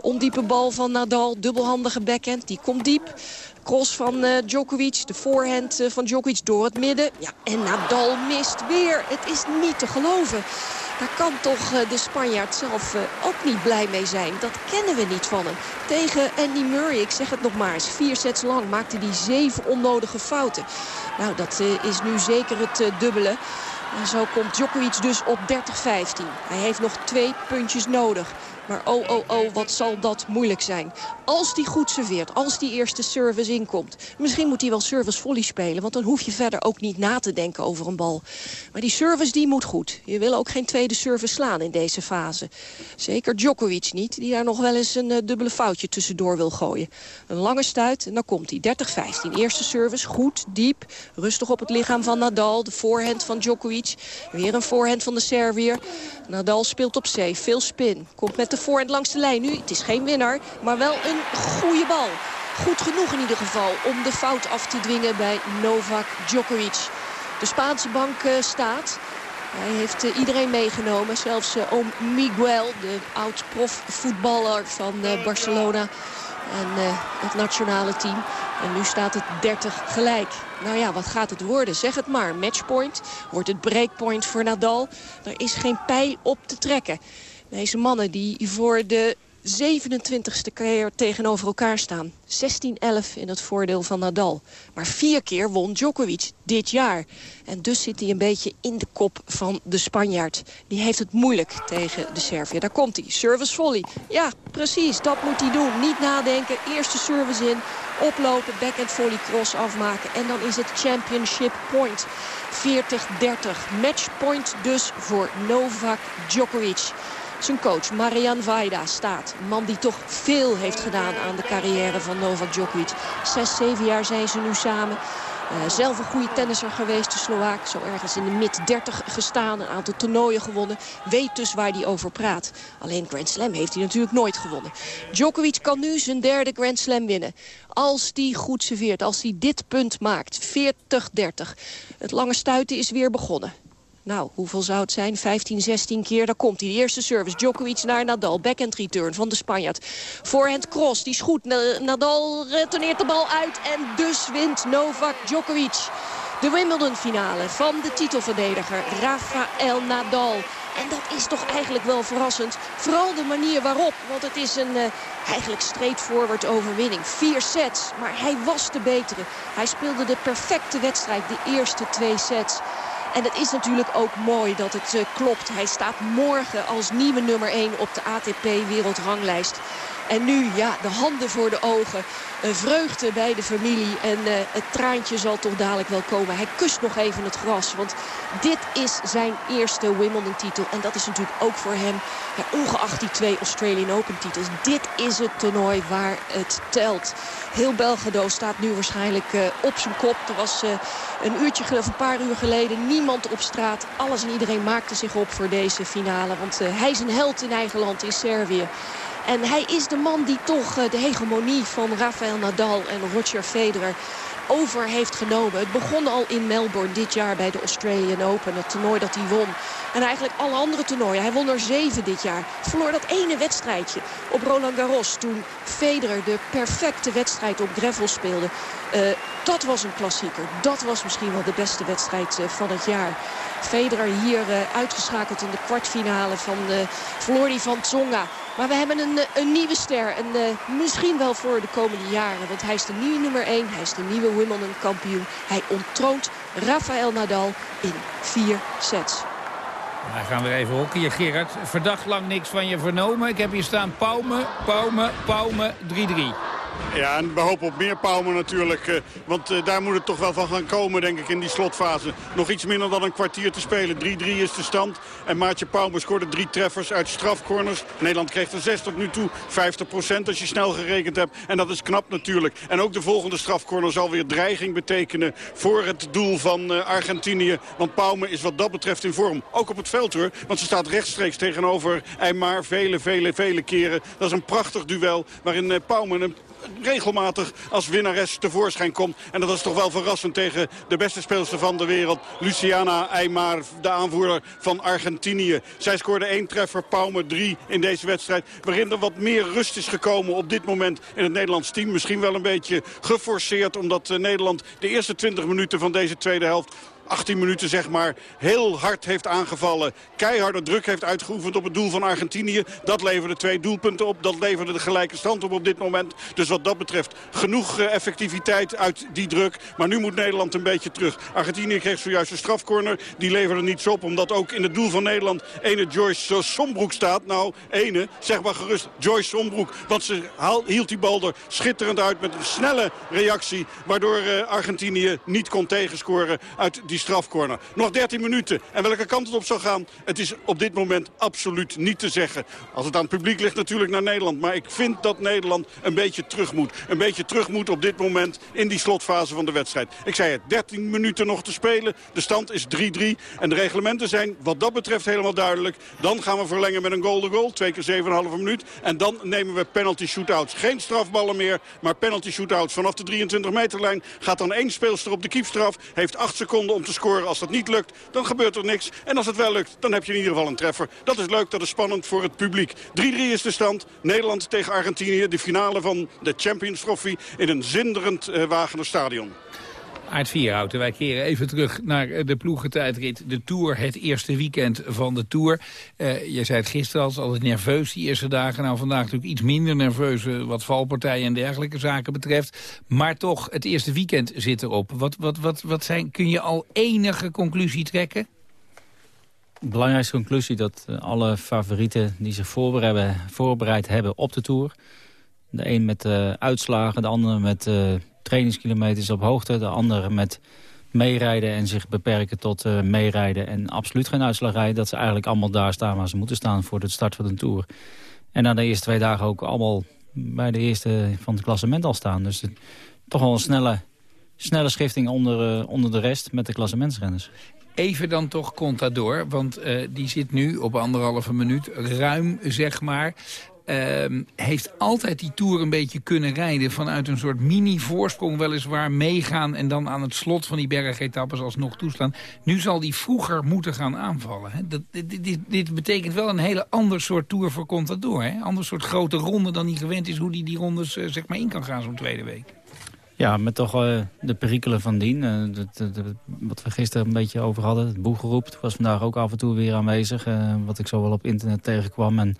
Ondiepe bal van Nadal. Dubbelhandige backhand. Die komt diep. Cross van uh, Djokovic, de voorhand uh, van Djokovic door het midden. Ja, en Nadal mist weer. Het is niet te geloven. Daar kan toch uh, de Spanjaard zelf ook niet blij mee zijn. Dat kennen we niet van hem. Tegen Andy Murray, ik zeg het nog maar eens, vier sets lang maakte hij zeven onnodige fouten. Nou, dat is nu zeker het dubbele. En zo komt Djokovic dus op 30-15. Hij heeft nog twee puntjes nodig. Maar oh, oh, oh, wat zal dat moeilijk zijn. Als die goed serveert, als die eerste service inkomt. Misschien moet hij wel service volley spelen. Want dan hoef je verder ook niet na te denken over een bal. Maar die service die moet goed. Je wil ook geen tweede service slaan in deze fase. Zeker Djokovic niet, die daar nog wel eens een uh, dubbele foutje tussendoor wil gooien. Een lange stuit en dan komt hij. 30-15. Eerste service, goed, diep. Rustig op het lichaam van Nadal. De voorhand van Djokovic. Weer een voorhand van de Servier. Nadal speelt op zee. Veel spin. Komt met de voorhand langs de lijn nu. Het is geen winnaar, maar wel een goede bal. Goed genoeg in ieder geval om de fout af te dwingen bij Novak Djokovic. De Spaanse bank uh, staat. Hij heeft uh, iedereen meegenomen. Zelfs uh, oom Miguel, de oud-profvoetballer van Barcelona. En het nationale team. En nu staat het 30 gelijk. Nou ja, wat gaat het worden? Zeg het maar. Matchpoint. Wordt het breakpoint voor Nadal? Er is geen pij op te trekken. Deze mannen die voor de 27ste keer tegenover elkaar staan. 16-11 in het voordeel van Nadal. Maar vier keer won Djokovic dit jaar. En dus zit hij een beetje in de kop van de Spanjaard. Die heeft het moeilijk tegen de Servië. Daar komt hij. Service volley. Ja, precies. Dat moet hij doen. Niet nadenken. Eerste service in. Oplopen. Backhand volley cross afmaken. En dan is het championship point. 40-30. Matchpoint dus voor Novak Djokovic. Zijn coach Marian Vaida staat. Een man die toch veel heeft gedaan aan de carrière van Novak Djokovic. Zes, zeven jaar zijn ze nu samen. Uh, zelf een goede tennisser geweest, de Slovaak. Zo ergens in de mid-30 gestaan, een aantal toernooien gewonnen. Weet dus waar hij over praat. Alleen Grand Slam heeft hij natuurlijk nooit gewonnen. Djokovic kan nu zijn derde Grand Slam winnen. Als hij goed serveert, als hij dit punt maakt. 40-30. Het lange stuiten is weer begonnen. Nou, hoeveel zou het zijn? 15, 16 keer. Daar komt hij. De eerste service. Djokovic naar Nadal. Backhand return van de Spanjaard. Voorhand cross. Die is goed. Nadal retourneert de bal uit. En dus wint Novak Djokovic. De Wimbledon-finale van de titelverdediger Rafael Nadal. En dat is toch eigenlijk wel verrassend. Vooral de manier waarop. Want het is een uh, eigenlijk straightforward overwinning. Vier sets, maar hij was de betere. Hij speelde de perfecte wedstrijd, de eerste twee sets. En het is natuurlijk ook mooi dat het uh, klopt. Hij staat morgen als nieuwe nummer 1 op de ATP-wereldranglijst. En nu, ja, de handen voor de ogen. Een vreugde bij de familie. En uh, het traantje zal toch dadelijk wel komen. Hij kust nog even het gras. Want dit is zijn eerste Wimbledon-titel. En dat is natuurlijk ook voor hem, ongeacht die twee Australian Open-titels. Dit is het toernooi waar het telt. Heel Belgrado staat nu waarschijnlijk uh, op zijn kop. Er was uh, een uurtje of een paar uur geleden niemand op straat. Alles en iedereen maakte zich op voor deze finale. Want hij is een held in eigen land, in Servië. En hij is de man die toch de hegemonie van Rafael Nadal en Roger Federer over heeft genomen. Het begon al in Melbourne dit jaar bij de Australian Open. Het toernooi dat hij won. En eigenlijk alle andere toernooien. Hij won er zeven dit jaar. Verloor dat ene wedstrijdje op Roland Garros. Toen Federer de perfecte wedstrijd op gravel speelde. Uh, dat was een klassieker. Dat was misschien wel de beste wedstrijd uh, van het jaar. Federer hier uh, uitgeschakeld in de kwartfinale van de Flori van Tsonga. Maar we hebben een, een nieuwe ster. En misschien wel voor de komende jaren. Want hij is de nieuwe nummer 1. Hij is de nieuwe Wimbledon kampioen. Hij ontroont Rafael Nadal in vier sets. Dan gaan we even hockeyen, Gerard. Verdacht lang niks van je vernomen. Ik heb hier staan Pauwme, Pauwme, Pauwme, 3-3. Ja, en we hopen op meer Pauwme natuurlijk. Uh, want uh, daar moet het toch wel van gaan komen, denk ik, in die slotfase. Nog iets minder dan een kwartier te spelen. 3-3 is de stand. En Maatje Pauwme scoorde drie treffers uit strafcorners. Nederland kreeg er zes tot nu toe. 50% als je snel gerekend hebt. En dat is knap natuurlijk. En ook de volgende strafcorner zal weer dreiging betekenen... voor het doel van uh, Argentinië. Want Pauwme is wat dat betreft in vorm. Ook op het veld hoor. Want ze staat rechtstreeks tegenover Eymar vele, vele, vele keren. Dat is een prachtig duel waarin Pauwme een regelmatig als winnares tevoorschijn komt. En dat is toch wel verrassend tegen de beste speelster van de wereld. Luciana Aymar, de aanvoerder van Argentinië. Zij scoorde één treffer, Pauwme drie in deze wedstrijd. Waarin er wat meer rust is gekomen op dit moment in het Nederlands team. Misschien wel een beetje geforceerd omdat eh, Nederland de eerste 20 minuten van deze tweede helft 18 minuten zeg maar heel hard heeft aangevallen. Keiharde druk heeft uitgeoefend op het doel van Argentinië. Dat leverde twee doelpunten op. Dat leverde de gelijke stand op op dit moment. Dus wat dat betreft genoeg uh, effectiviteit uit die druk. Maar nu moet Nederland een beetje terug. Argentinië kreeg zojuist een strafcorner. Die leverde niets op. Omdat ook in het doel van Nederland ene Joyce Sombroek staat. Nou, ene, zeg maar gerust Joyce Sombroek. Want ze haal, hield die bal er schitterend uit met een snelle reactie. Waardoor uh, Argentinië niet kon tegenscoren uit die strafcorner. Nog 13 minuten. En welke kant het op zal gaan, het is op dit moment absoluut niet te zeggen. Als het aan het publiek ligt natuurlijk naar Nederland. Maar ik vind dat Nederland een beetje terug moet. Een beetje terug moet op dit moment in die slotfase van de wedstrijd. Ik zei het, 13 minuten nog te spelen. De stand is 3-3. En de reglementen zijn wat dat betreft helemaal duidelijk. Dan gaan we verlengen met een golden goal. Twee keer 7,5 minuut. En dan nemen we penalty shootouts. Geen strafballen meer, maar penalty shootouts. Vanaf de 23 meterlijn gaat dan één speelster op de kiepstraf. Heeft 8 seconden om te scoren. Als dat niet lukt, dan gebeurt er niks. En als het wel lukt, dan heb je in ieder geval een treffer. Dat is leuk, dat is spannend voor het publiek. 3-3 is de stand. Nederland tegen Argentinië. De finale van de Champions Trophy in een zinderend uh, Wagener stadion. Aard Vierhouten, wij keren even terug naar de ploegentijdrit. De Tour, het eerste weekend van de Tour. Uh, je zei het gisteren al, altijd nerveus die eerste dagen. Nou, vandaag natuurlijk iets minder nerveus uh, wat valpartijen en dergelijke zaken betreft. Maar toch, het eerste weekend zit erop. Wat, wat, wat, wat zijn, kun je al enige conclusie trekken? Belangrijkste conclusie dat uh, alle favorieten die zich voorbereid, hebben op de Tour... de een met uitslagen, de andere met trainingskilometers op hoogte. De andere met meerijden en zich beperken tot uh, meerijden en absoluut geen uitslag rijden. Dat ze eigenlijk allemaal daar staan waar ze moeten staan voor de start van de Tour. En na de eerste twee dagen ook allemaal bij de eerste van het klassement al staan. Dus toch wel een snelle, snelle schifting onder, uh, onder de rest met de klassementsrenners. Even dan toch Contador, want uh, die zit nu op anderhalve minuut ruim, zeg maar. Uh, heeft altijd die Tour een beetje kunnen rijden... vanuit een soort mini-voorsprong weliswaar meegaan... en dan aan het slot van die bergetappes alsnog toestaan. Nu zal die vroeger moeten gaan aanvallen. Hè? Dat, dit, dit, betekent wel een hele ander soort Tour voor Contador. Een ander soort grote ronde dan hij gewend is... hoe hij die, die rondes uh, zeg maar in kan gaan zo'n tweede week. Ja, met toch uh, de perikelen van dien. Dat, wat we gisteren een beetje over hadden. Het boegeroep was vandaag ook af en toe weer aanwezig. Wat ik zo wel op internet tegenkwam. En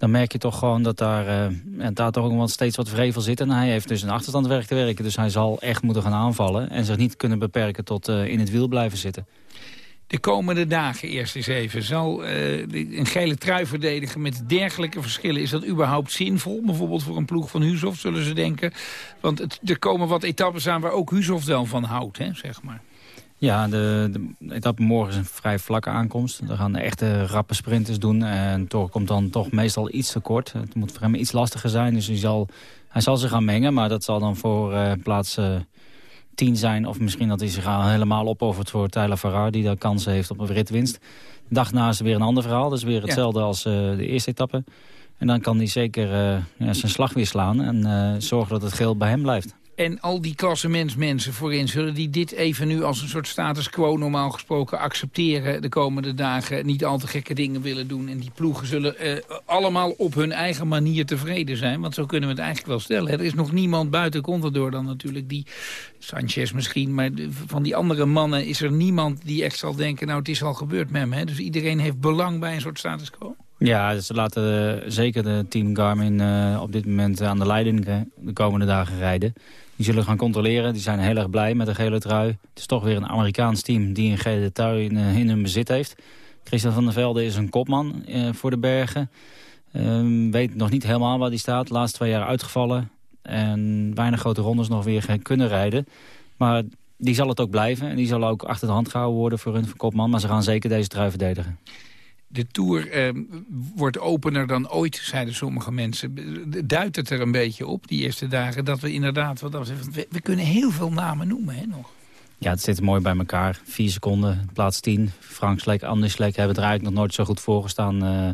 dan merk je toch gewoon dat daar, uh, daar toch ook wel steeds wat vrevel zit. En hij heeft dus een achterstandwerk te werken. Dus hij zal echt moeten gaan aanvallen. En zich niet kunnen beperken tot uh, in het wiel blijven zitten. De komende dagen eerst eens even. Zal uh, een gele trui verdedigen met dergelijke verschillen... is dat überhaupt zinvol? Bijvoorbeeld voor een ploeg van Huzhoff zullen ze denken. Want er komen wat etappes aan waar ook Huzhoff wel van houdt, hè, zeg maar. Ja, de, de etappe morgen is een vrij vlakke aankomst. We gaan de echte rappe sprinters doen. En toch komt dan toch meestal iets te kort. Het moet voor hem iets lastiger zijn. Dus hij zal, hij zal zich gaan mengen. Maar dat zal dan voor uh, plaats uh, 10 zijn. Of misschien dat hij zich helemaal opoffert voor Tyler Farrar. Die daar kansen heeft op een ritwinst. De dag na is er weer een ander verhaal. Dat is weer hetzelfde ja. als uh, de eerste etappe. En dan kan hij zeker ja, zijn slag weer slaan. En zorgen dat het geel bij hem blijft En al die klassementsmensen voorin, zullen die dit even nu als een soort status quo normaal gesproken accepteren de komende dagen? Niet al te gekke dingen willen doen. En die ploegen zullen eh, allemaal op hun eigen manier tevreden zijn. Want zo kunnen we het eigenlijk wel stellen. Er is nog niemand buiten Contador dan natuurlijk die, Sanchez misschien, maar van die andere mannen is er niemand die echt zal denken, nou het is al gebeurd met hem. Dus iedereen heeft belang bij een soort status quo. Ja, ze laten eh, zeker de team Garmin uh, op dit moment aan de leiding de komende dagen rijden. Die zullen gaan controleren. Die zijn heel erg blij met de gele trui. Het is toch weer een Amerikaans team die een gele trui in, in hun bezit heeft. Christian van der Velde is een kopman uh, voor de bergen. Uh, weet nog niet helemaal waar hij staat. Laatste twee jaar uitgevallen. En bijna grote rondes nog weer kunnen rijden. Maar die zal het ook blijven. En die zal ook achter de hand gehouden worden voor hun kopman. Maar ze gaan zeker deze trui verdedigen. De Tour eh, wordt opener dan ooit, zeiden sommige mensen. Duidt het er een beetje op, die eerste dagen, dat we inderdaad... Wat we, we kunnen heel veel namen noemen, hè, nog. Ja, het zit mooi bij elkaar. Vier seconden, plaats 10. Frank Sleek, Anders Sleek hebben er eigenlijk nog nooit zo goed voorgestaan... Uh,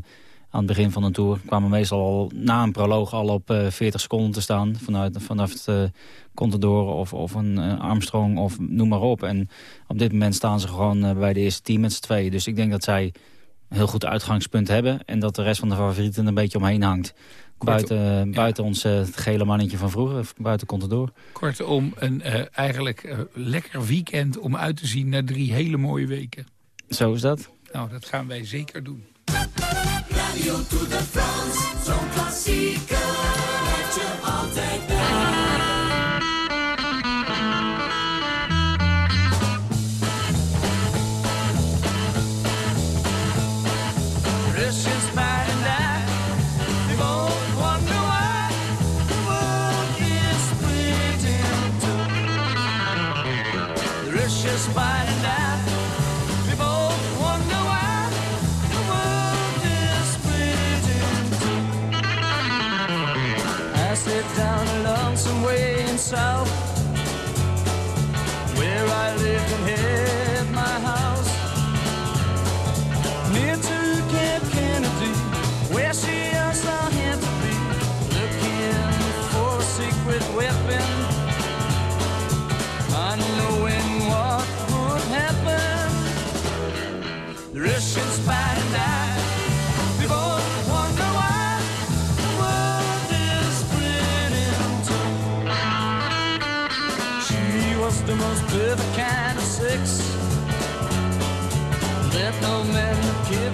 aan het begin van de Tour. Kwamen meestal al na een proloog al op uh, 40 seconden te staan. Vanuit, vanaf het uh, Contador of, of een Armstrong of noem maar op. En op dit moment staan ze gewoon bij de eerste team met z'n tweeën. Dus ik denk dat zij een heel goed uitgangspunt hebben. En dat de rest van de favorieten een beetje omheen hangt. Buiten, buiten ons het gele mannetje van vroeger, buiten Contador. Kortom, een uh, eigenlijk uh, lekker weekend om uit te zien naar drie hele mooie weken. Zo is dat. Nou, dat gaan wij zeker doen. Radio to the France, zo'n klassieker, je altijd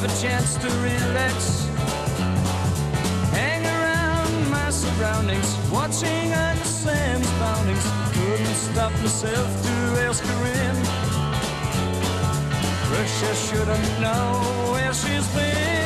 give a chance to relax. Hang around my surroundings Watching Sam's boundings Couldn't stop myself to ask her in. Russia shouldn't know where she's been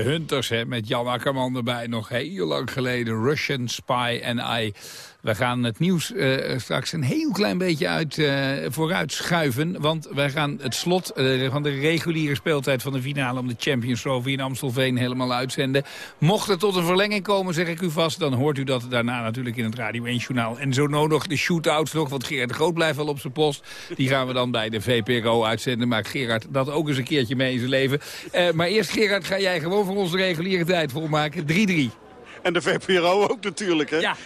De Hunters, hè, met Jan Akkerman erbij. Nog heel lang geleden. Russian Spy and I. We gaan het nieuws uh, straks een heel klein beetje uit, uh, vooruit schuiven. Want wij gaan het slot uh, van de reguliere speeltijd van de finale... om de Champions Trophy in Amstelveen helemaal uitzenden. Mocht het tot een verlenging komen, zeg ik u vast... dan hoort u dat daarna natuurlijk in het Radio 1 Journaal. En zo nodig de shootouts nog, want Gerard Groot blijft wel op zijn post. Die gaan we dan bij de VPRO uitzenden. Maakt Gerard dat ook eens een keertje mee in zijn leven. maar eerst, Gerard, ga jij gewoon voor onze reguliere tijd volmaken. 3-3. En de VPRO ook natuurlijk, hè? Ja.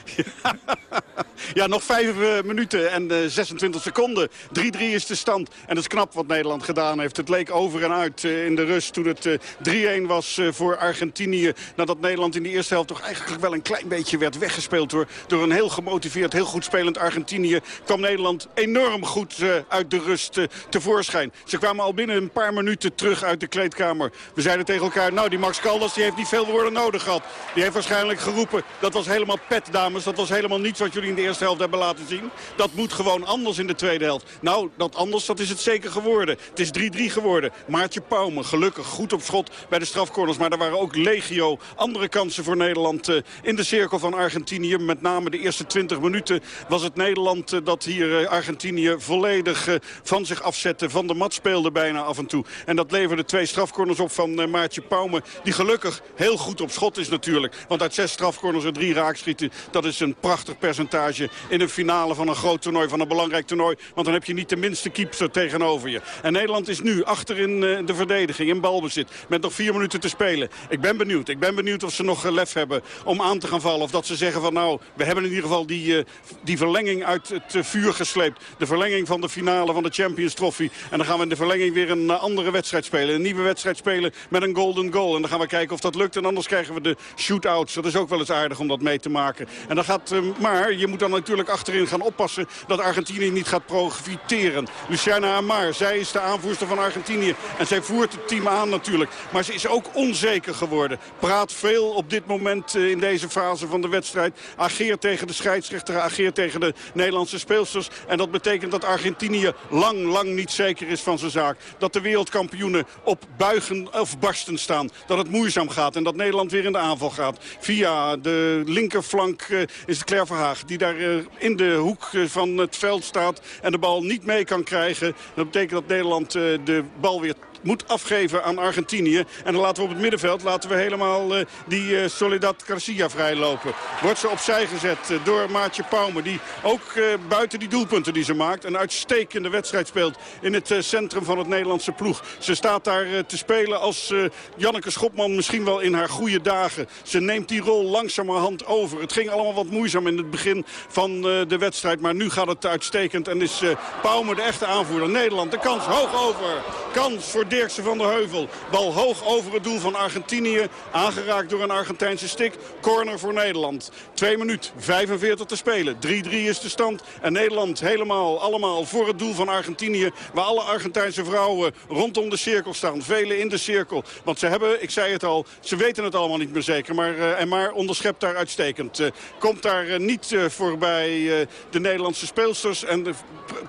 ja, nog vijf uh, minuten en uh, 26 seconden. 3-3 is de stand. En dat is knap wat Nederland gedaan heeft. Het leek over en uit uh, in de rust toen het 3-1 was voor Argentinië. Nadat Nederland in de eerste helft toch eigenlijk wel een klein beetje werd weggespeeld door, door een heel gemotiveerd, heel goed spelend Argentinië. Kwam Nederland enorm goed uit de rust tevoorschijn. Ze kwamen al binnen een paar minuten terug uit de kleedkamer. We zeiden tegen elkaar, nou die Max Caldas die heeft niet veel woorden nodig gehad. Die heeft waarschijnlijk geroepen, dat was helemaal pet dames. Dat was helemaal niets wat jullie in de eerste helft hebben laten zien. Dat moet gewoon anders in de tweede helft. Nou, dat anders, dat is het zeker geworden. Het is 3-3 geworden. Maartje Pauwme, gelukkig goed op schot bij de strafcorners. Maar er waren ook legio andere kansen voor Nederland uh, in de cirkel van Argentinië. Met name de eerste 20 minuten was het Nederland uh, dat hier uh, Argentinië volledig van zich afzette. Van de mat speelde bijna af en toe. En dat leverde twee strafcorners op van Maartje Pauwme. Die gelukkig heel goed op schot is natuurlijk. Want uit zes strafcorners er drie raakschieten. Dat is een prachtig percentage in een finale van een groot toernooi. Van een belangrijk toernooi. Want dan heb je niet de minste keeper tegenover je. En Nederland is nu achter in de verdediging. In balbezit. Met nog vier minuten te spelen. Ik ben benieuwd. Ik ben benieuwd of ze nog lef hebben om aan te gaan vallen. Of dat ze zeggen van nou, we hebben in ieder geval die, die verlenging uit het vuur gesleept. De verlenging van de finale van de Champions Trophy. En dan gaan we in de verlenging weer een andere wedstrijd spelen. Een nieuwe wedstrijd spelen met een golden goal. En dan gaan we kijken of dat lukt. En anders krijgen we de shootouts. Dat is ook wel eens aardig om dat mee te maken. En dan gaat, uh, maar je moet dan natuurlijk achterin gaan oppassen dat Argentinië niet gaat profiteren. Luciana Amar, zij is de aanvoerster van Argentinië. En zij voert het team aan natuurlijk. Maar ze is ook onzeker geworden. Praat veel op dit moment uh, in deze fase van de wedstrijd. Ageert tegen de scheidsrechter, ageert tegen de Nederlandse speelsters. En dat betekent dat Argentinië lang, lang niet zeker is van zijn zaak. Dat de wereldkampioenen op buigen of barsten staan. Dat het moeizaam gaat en dat Nederland weer in de aanval gaat. Via de linkerflank uh, is het Claire Verhaag die daar uh, in de hoek uh, van het veld staat en de bal niet mee kan krijgen. Dat betekent dat Nederland de bal weer moet afgeven aan Argentinië. En dan laten we op het middenveld laten we helemaal uh, die uh, Soledad Garcia vrijlopen. Wordt ze opzij gezet uh, door Maatje Pauwme. Die ook buiten die doelpunten die ze maakt een uitstekende wedstrijd speelt in het centrum van het Nederlandse ploeg. Ze staat daar te spelen als Janneke Schopman misschien wel in haar goede dagen. Ze neemt die rol langzamerhand over. Het ging allemaal wat moeizaam in het begin van de wedstrijd. Maar nu gaat het uitstekend en is Pauwme de echte aanvoerder. Nederland de kans hoog over. Kans voor Dirkse van der Heuvel. Bal hoog over het doel van Argentinië. Aangeraakt door een Argentijnse stik. Corner voor Nederland. 2 minuut 45 te spelen. 3-3 is de stand. En Nederland helemaal allemaal voor het doel van Argentinië. Waar alle Argentijnse vrouwen rondom de cirkel staan. Velen in de cirkel. Want ze hebben, ik zei het al, ze weten het allemaal niet meer zeker. Maar, uh, en maar onderschept daar uitstekend. Uh, komt daar uh, niet voorbij de Nederlandse speelsters. En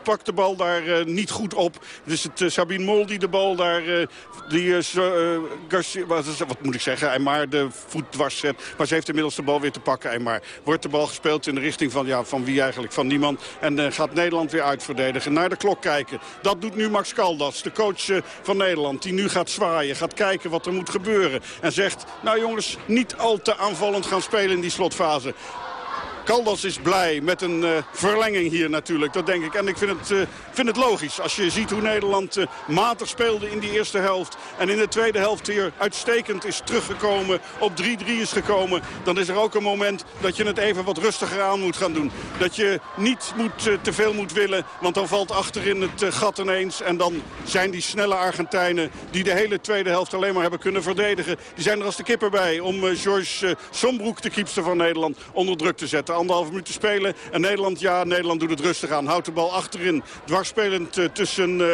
pakt de bal daar niet goed op. Dus het Sabine Mol die de bal daar uh, die, uh, Garcia, wat, moet ik zeggen, Eymar de voet dwars zet. Maar ze heeft inmiddels de bal weer te pakken, Eymar. Wordt de bal gespeeld in de richting van, ja, van wie eigenlijk? Van niemand. En gaat Nederland weer uitverdedigen. Naar de klok kijken. Dat doet nu Max Caldas, de coach van Nederland. Die nu gaat zwaaien, gaat kijken wat er moet gebeuren. En zegt, nou jongens, niet al te aanvallend gaan spelen in die slotfase. Caldas is blij met een uh, verlenging hier natuurlijk. Dat denk ik. En ik vind het, uh, vind het logisch. Als je ziet hoe Nederland uh, matig speelde in die eerste helft. En in de tweede helft weer uitstekend is teruggekomen. Op 3-3 is gekomen. Dan is er ook een moment dat je het even wat rustiger aan moet gaan doen. Dat je niet moet, te veel moet willen. Want dan valt achterin het gat ineens. En dan zijn die snelle Argentijnen die de hele tweede helft alleen maar hebben kunnen verdedigen. Die zijn er als de kipper bij om George Sombroek, de kiepster van Nederland, onder druk te zetten anderhalf minuut te spelen. En Nederland, ja, Nederland doet het rustig aan. Houdt de bal achterin. Dwarsspelend uh, tussen uh,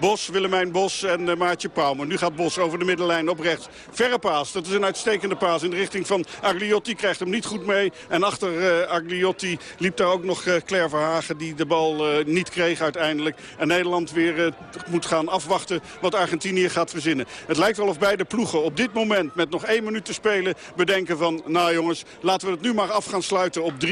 Bos, Willemijn Bos en uh, Maartje Pauwme. Nu gaat Bos over de middenlijn op rechts. Verre paas. Dat is een uitstekende paas in de richting van Agliotti. Krijgt hem niet goed mee. En achter Agliotti liep daar ook nog Claire Verhagen die de bal niet kreeg uiteindelijk. En Nederland weer moet gaan afwachten wat Argentinië gaat verzinnen. Het lijkt wel of beide ploegen op dit moment met nog één minuut te spelen bedenken van... nou jongens, laten we het nu maar af gaan sluiten op 3-3.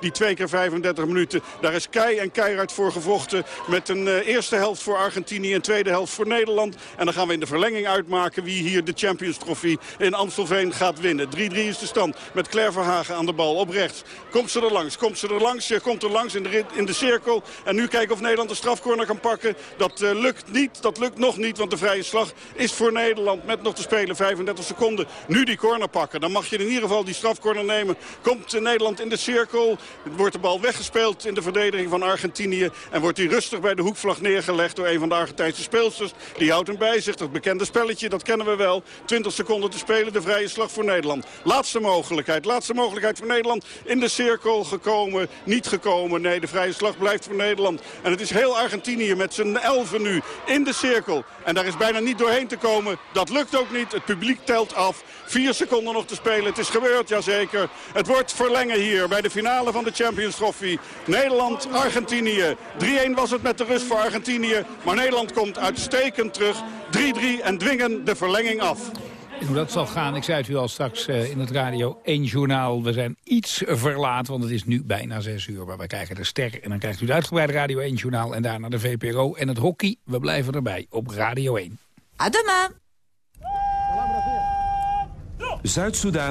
die twee keer 35 minuten. Daar is kei en keihard voor gevochten. Met een uh, eerste helft voor Argentinië en tweede helft voor Nederland. En dan gaan we in de verlenging uitmaken wie hier de Champions Trophy in Amstelveen gaat winnen. 3-3 is de stand met Claire Verhagen aan de bal op rechts. Komt ze er langs, komt ze er langs, ze komt er langs in de, in de cirkel. En nu kijken of Nederland de strafcorner kan pakken. Dat uh, lukt niet, dat lukt nog niet, want de vrije slag is voor Nederland met nog te spelen 35 seconden. Nu die corner pakken, dan mag je in ieder geval die strafcorner nemen. Komt uh, Nederland in de cirkel, wordt de bal weggespeeld in de verdediging van Argentinië. En wordt die rustig bij de hoekvlag neergelegd door een van de Argentijnse speelsters. Die houdt hem bij zich, dat bekende spelletje, dat kennen we wel. 20 seconden te spelen, de vrije slag voor Nederland. Laatste mogelijkheid, laatste mogelijkheid voor Nederland. In de cirkel gekomen, niet gekomen. Nee, de vrije slag blijft voor Nederland. En het is heel Argentinië met zijn elfen nu in de cirkel. En daar is bijna niet doorheen te komen. Dat lukt ook niet. Het publiek telt af. Vier seconden nog te spelen. Het is gebeurd, jazeker. Het wordt verlengen hier bij de finale van de Champions Trophy. Nederland, Argentinië. 3-1 was het met de rust voor Argentinië. Maar Nederland komt uitstekend terug. 3-3 en dwingen de verlenging af. En hoe dat zal gaan, ik zei het u al straks uh, in het Radio 1 journaal. We zijn iets verlaat, want het is nu bijna 6 uur. Maar we krijgen de ster en dan krijgt u het uitgebreide Radio 1 journaal. En daarna de VPRO en het hockey. We blijven erbij op Radio 1. Adema. Zuid-Soedan